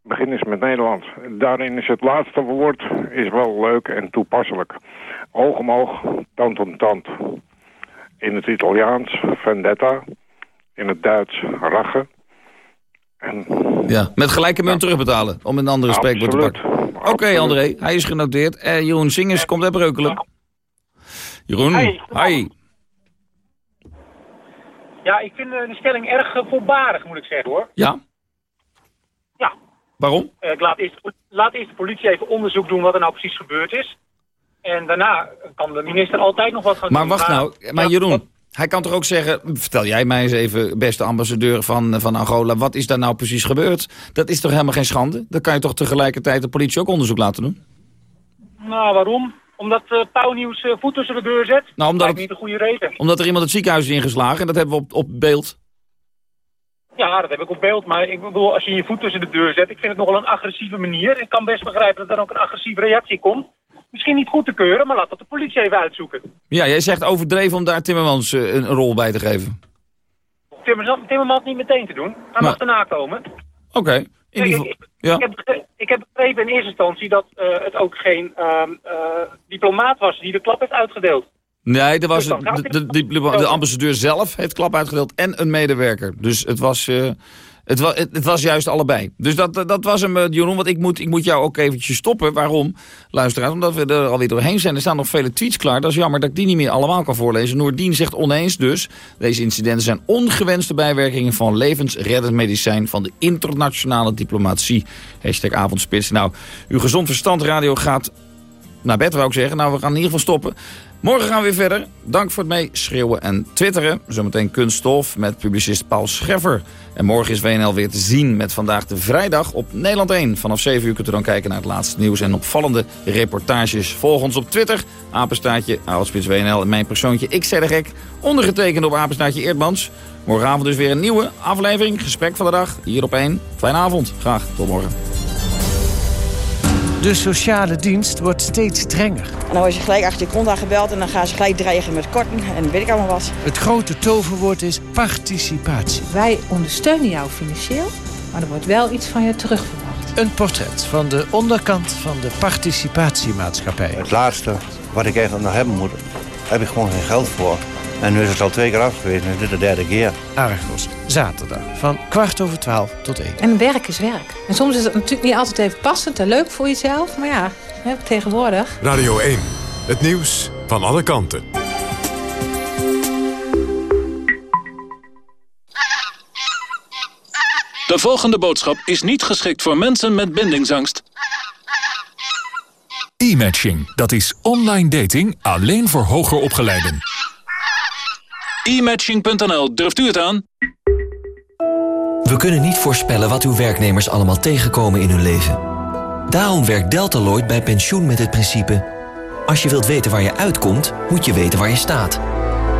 Begin eens met Nederlands. Daarin is het laatste woord is wel leuk en toepasselijk. Oog om oog, tand om tand. In het Italiaans vendetta. In het Duits rache. En Ja, met gelijke munt terugbetalen, om een andere spreekwoord te pakken. Oké, André, hij is genoteerd. Eh, Jeroen Singers komt uit Breukelen. Jeroen, Hey. hi. Ja, ik vind eh, de stelling erg eh, voorbarig, moet ik zeggen hoor. Ja? Waarom? Eh, ik laat eerst, laat eerst de politie even onderzoek doen wat er nou precies gebeurd is. En daarna kan de minister altijd nog wat gaan Maar doen. wacht nou, maar Jeroen, hij kan toch ook zeggen... Vertel jij mij eens even, beste ambassadeur van, van Angola... wat is daar nou precies gebeurd? Dat is toch helemaal geen schande? Dan kan je toch tegelijkertijd de politie ook onderzoek laten doen? Nou, waarom? Omdat uh, Pauwnieuws uh, voet tussen de deur zet? Nou, omdat, niet de goede reden. omdat er iemand het ziekenhuis is ingeslagen... en dat hebben we op, op beeld. Ja, dat heb ik op beeld. Maar ik bedoel, als je je voet tussen de deur zet... ik vind het nogal een agressieve manier. Ik kan best begrijpen dat er ook een agressieve reactie komt. Misschien niet goed te keuren, maar laat dat de politie even uitzoeken. Ja, jij zegt overdreven om daar Timmermans een, een, rol bij te geven. Timmermans, Timmermans niet meteen te doen. Hij maar, mag daarna komen. Oké. Okay. Ik, ik, ja. ik, heb, ik heb begrepen in eerste instantie dat uh, het ook geen uh, uh, diplomaat was die de klap heeft uitgedeeld. Nee, er was dus de, de, de, de, ambassadeur zelf heeft klap uitgedeeld en een medewerker. Dus het was, uh, het, was, het, was juist allebei. Dus dat, dat was hem, Jeroen. Want ik moet, ik moet jou ook eventjes stoppen. Waarom, luisteraars? Omdat we er alweer doorheen zijn. Er staan nog vele tweets klaar. Dat is jammer dat ik die niet meer allemaal kan voorlezen. Noordien zegt oneens dus. Deze incidenten zijn ongewenste bijwerkingen van levensreddend medicijn van de internationale diplomatie. Hashtag avondspits. Nou, uw gezond verstand radio gaat naar bed, wou ik zeggen. Nou, we gaan in ieder geval stoppen. Morgen gaan we weer verder. Dank voor het meeschreeuwen en twitteren. Zometeen kunststof met publicist Paul Scheffer. En morgen is WNL weer te zien met vandaag de vrijdag op Nederland 1. Vanaf 7 uur kunt u dan kijken naar het laatste nieuws en opvallende reportages. Volg ons op Twitter, apenstaartje, Avondspits WNL en mijn persoontje Ik zei de gek. Ondergetekend op apenstaartje Eerdmans. Morgenavond dus weer een nieuwe aflevering, gesprek van de dag, hier op 1. Fijne avond, graag tot morgen. De sociale dienst wordt steeds strenger. En dan word je gelijk achter je kont aangebeld en dan gaan ze gelijk dreigen met korten en weet ik allemaal wat. Het grote toverwoord is participatie. Wij ondersteunen jou financieel, maar er wordt wel iets van je terugverwacht. Een portret van de onderkant van de participatiemaatschappij. Het laatste wat ik eigenlijk nog hebben moet, heb ik gewoon geen geld voor. En nu is het al twee keer af geweest en dit is de derde keer. Argos, zaterdag van kwart over twaalf tot één. En werk is werk. En soms is het natuurlijk niet altijd even passend en leuk voor jezelf. Maar ja, hè, tegenwoordig. Radio 1, het nieuws van alle kanten. De volgende boodschap is niet geschikt voor mensen met bindingsangst. E-matching, dat is online dating alleen voor hoger opgeleiden. E-matching.nl, durft u het aan? We kunnen niet voorspellen wat uw werknemers allemaal tegenkomen in hun leven. Daarom werkt Deltaloid bij pensioen met het principe... als je wilt weten waar je uitkomt, moet je weten waar je staat.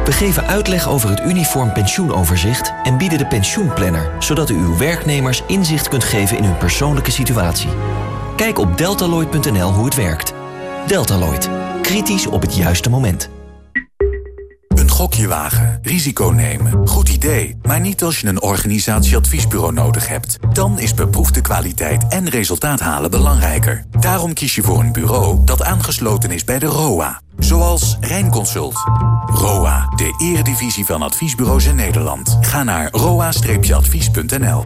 We geven uitleg over het uniform pensioenoverzicht... en bieden de pensioenplanner, zodat u uw werknemers inzicht kunt geven... in hun persoonlijke situatie. Kijk op deltaloid.nl hoe het werkt. Deltaloid. Kritisch op het juiste moment. Een gokje wagen, risico nemen, goed idee. Maar niet als je een organisatieadviesbureau nodig hebt. Dan is beproefde kwaliteit en resultaat halen belangrijker. Daarom kies je voor een bureau dat aangesloten is bij de ROA. Zoals Rijnconsult. ROA, de eredivisie van adviesbureaus in Nederland. Ga naar roa-advies.nl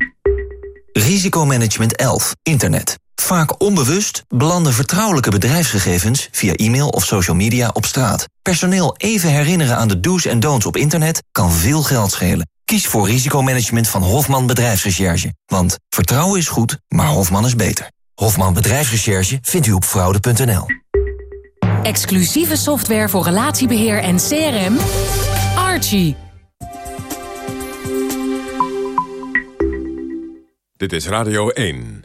Risicomanagement 11. Internet. Vaak onbewust belanden vertrouwelijke bedrijfsgegevens via e-mail of social media op straat. Personeel even herinneren aan de do's en don'ts op internet kan veel geld schelen. Kies voor risicomanagement van Hofman Bedrijfsrecherche. Want vertrouwen is goed, maar Hofman is beter. Hofman Bedrijfsrecherche vindt u op fraude.nl. Exclusieve software voor relatiebeheer en CRM. Archie. Dit is Radio 1.